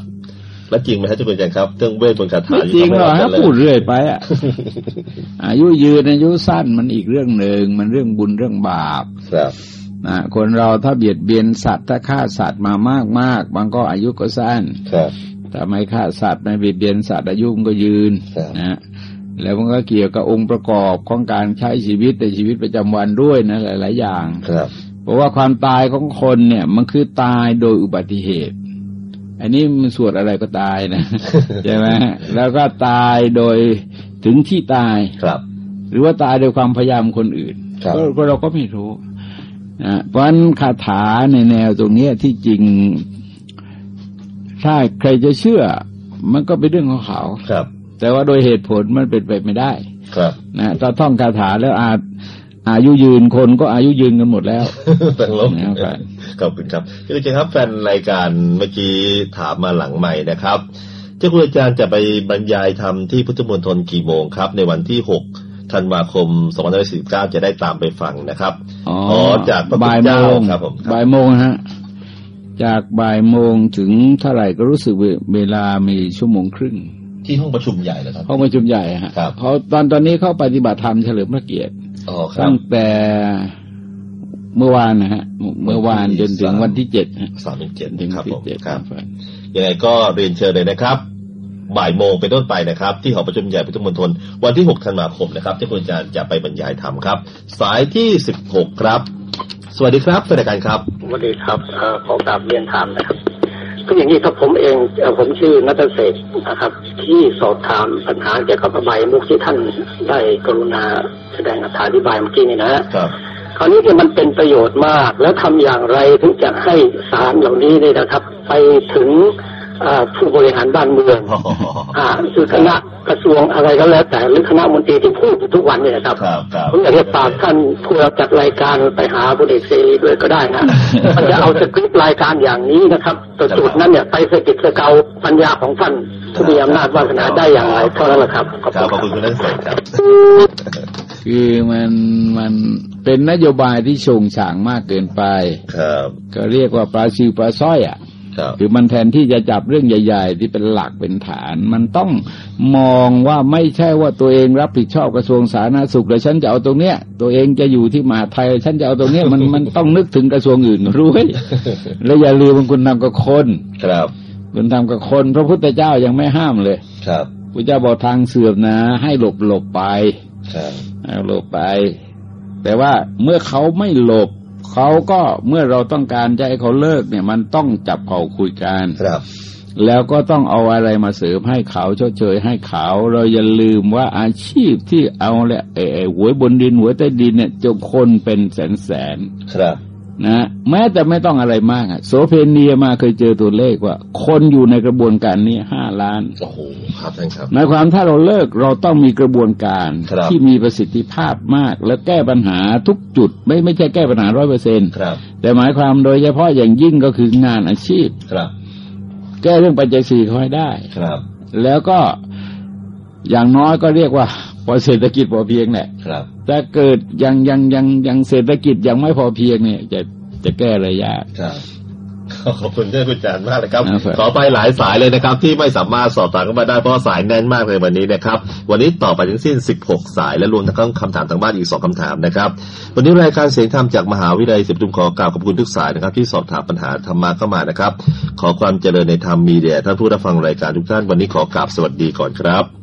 แล้วจริงไหมครับเจ้าคุณอาจารย์ครับเรื่องเวทมนต์คาถาไม่จริงหรอกทำฮะให้เาพูดเรื่อยไปอะอายุยืนอายุสั้นมันอีกเรื่องหนึ่งมันเรื่องบุญเรื่องบาปครับนะคนเราถ้าเบียดเบียนสัตว์ถ้าฆ่าสัตว์มามากมากๆบางก็อายุก็สั้นครับแต่ไม่ฆ่าสัตว์ไม่เบียดเบียนสัตว์อายุมันก็ยืนครับนะแล้วมันก็เกี่ยวกับองค์ประกอบของการใช้ชีวิตในชีวิตประจำวันด้วยนะหลาย ๆ อย่างครับ เพราะว่าความตายของคนเนี่ยมันคือตายโดยอุบัติเหตุ อันนี้มันสวดอะไรก็ตายนะใช่ไหมแล้วก็ตายโดยถึงที่ตายครับ หรือว่าตายโดยความพยายามคนอื่นครับก็ก็เราก็ไม่รู้นะเพราะฉะนั้นคาถาในแนวตรงเนี้ยที่จริง ถ้าใครจะเชื่อ มันก็เป็นเรื่องของเขาครับ แต่ว่าโดยเหตุผลมันเป็นไปไม่ได้ ครับนะถ้าท่องคาถาแล้วอาจอายุยืนคนก็อายุยืนกันหมดแล้วตั้งลบนะครับ ขอบคุณครับเจ้าคุณอาจารย์ครับแฟนรายการเมื่อกี้ถามมาหลังใหม่นะครับเจ้าคุณอาจารย์จะไปบรรยายธรรมที่พุทธมณฑลกี่โมงครับ ในวันที่หกธันวาคม2549จะได้ตามไปฟังนะครับอ๋อขอจากพระคุณบ่ายโมเจ้างครับผมบ่ายโมงฮะจากบ่ายโมงถึงเท่าไหร่ก็รู้สึกเวเวลามีชั่วโมงครึ่ง ที่ห้องประชุมใหญ่เหรอครับห้องประชุมใหญ่ฮะครับเขาตอนตอนนี้เขาปฏิบัติธรรมเฉลิมพระเกียรติอ๋อครับตั้งแต่ เมื่อวานนะฮะ เมื่อวานจนถึงวันที่เจ็ดฮะสามถึงเจ็ดถึงครับที่ผมเจ็ดครับยังไงก็เรียนเชิญเลยนะครับ บ่ายโมงเป็นต้นไปนะครับ ที่หอประชุมใหญ่พุทธมณฑลวันที่6ธันวาคมนะครับ ที่คุณอาจารย์จะไปบรรยายธรรมครับ สายที่16ครับ สวัสดีครับสวัสดีการครับสวัสดีครับเอ่อขอกราบเรียนถามนะครับคืออย่างนี้ครับผมเองเอ่อผมชื่อนัทเศรษฐ์นะครับ ที่สอบถามปัญหาเกี่ยวกับอบายมุกที่ท่านได้กรุณาแสดงอธิบายเมื่อกี้นี่นะฮะครับ คราวนี้เนี่ยมันเป็นประโยชน์มาก แล้วทำอย่างไรถึงจะให้สารเหล่านี้เนี่ยนะครับ ไปถึง ผู้บริหารบ้านเมืองอ๋ออ่าคือคณะกระทรวงอะไรก็แล้ว แต่หรือคณะมนตรีที่พูดอยู่ทุกวันเนี่ยครับครับครับผมอยากจะฝากท่านผู้จัดรายการไปหาพลเอกเสรีด้วยก็ได้นะมันจะเอาสคริปต์รายการอย่างนี้นะครับแต่จุดนั้นเนี่ยไปสะกิดสะเกาปัญญาของท่านผู้มีอำนาจวาสนาได้อย่างไรเท่านั้นแหละครับขอบครับขอบคุคุณณคุณนักเสกครับคือมันมันเป็นนโยบายที่ชงฉางมากเกินไป ครับ ก็เรียกว่าปลาซิวปลาสร้อยอะ ครับคือมันแทนที่จะจับเรื่องใหญ่ ๆ ที่เป็นหลักเป็นฐาน มันต้องมองว่าไม่ใช่ว่าตัวเองรับผิดชอบกระทรวงสาธารณสุขแล้วฉันจะเอาตรงเนี้ย ตัวเองจะอยู่ที่มหาดไทย ฉันจะเอาตรงเนี้ยมันมันต้องนึกถึงกระทรวงอื่นรู้ไหมแล้วอย่าลืมว่าคุณทำกับคนครับคุณทำกับคนพระพุทธเจ้ายังไม่ห้ามเลย ครับพระเจ้าบอกทางเสื่อมนะ ให้หลบหลบไป ครับให้หลบไป แต่ว่าเมื่อเขาไม่หลบ เขาก็เมื่อเราต้องการจะให้เขาเลิกเนี่ย มันต้องจับเขาคุยกันครับ แล้วก็ต้องเอาอะไรมาเสริมให้เขาชดเชยให้เขา เราอย่าลืมว่าอาชีพที่เอาแหละไอ้ไอ้หวยบนดินหวยใต้ดินเนี่ยจะคนเป็นแสนแสนๆครับ นะแม้แต่ไม่ต้องอะไรมากอะโสเพณีมาเคยเจอตัวเลขว่า คนอยู่ในกระบวนการนี้ห้าล้านโอ้โหครับท่านครับหมายความถ้าเราเลิกเราต้องมีกระบวนการครับที่มีประสิทธิภาพมาก และแก้ปัญหาทุกจุด ไม่ไม่ใช่แก้ปัญหาร้อยเปอร์เซ็นครับแต่หมายความโดยเฉพาะอย่างยิ่งก็คืองานอาชีพครับ แก้เรื่องปัจจัยสี่เขาให้ได้ครับ แล้วก็อย่างน้อยก็เรียกว่า พอเศรษฐกิจพอเพียงแหละครับถ้าเกิดยังยังยังยังเศรษฐกิจยังไม่พอเพียงเนี่ย จะจะแก้อะไรยากครับขอบคุณท่านอาจารย์มากเลยครับครับ ขอไปหลายสายเลยนะครับ ที่ไม่สามารถสอบถามเข้ามาได้เพราะสายแน่นมากเลยวันนี้นะครับ วันนี้ต่อไปทั้งสิ้น 16 สายและรวมทั้งคำถามทางบ้านอีก 2คำถามนะครับ วันนี้รายการเสียงธรรมจากมหาวิทยาลัยศรีปทุมขอกล่าวขอบคุณทุกสายนะครับ ที่สอบถามปัญหาธรรมะเข้ามานะครับ ขอความเจริญในธรรมมีแด่ท่านผู้รับฟังรายการทุกท่านวันนี้ขอกราบสวัสดีก่อนครับ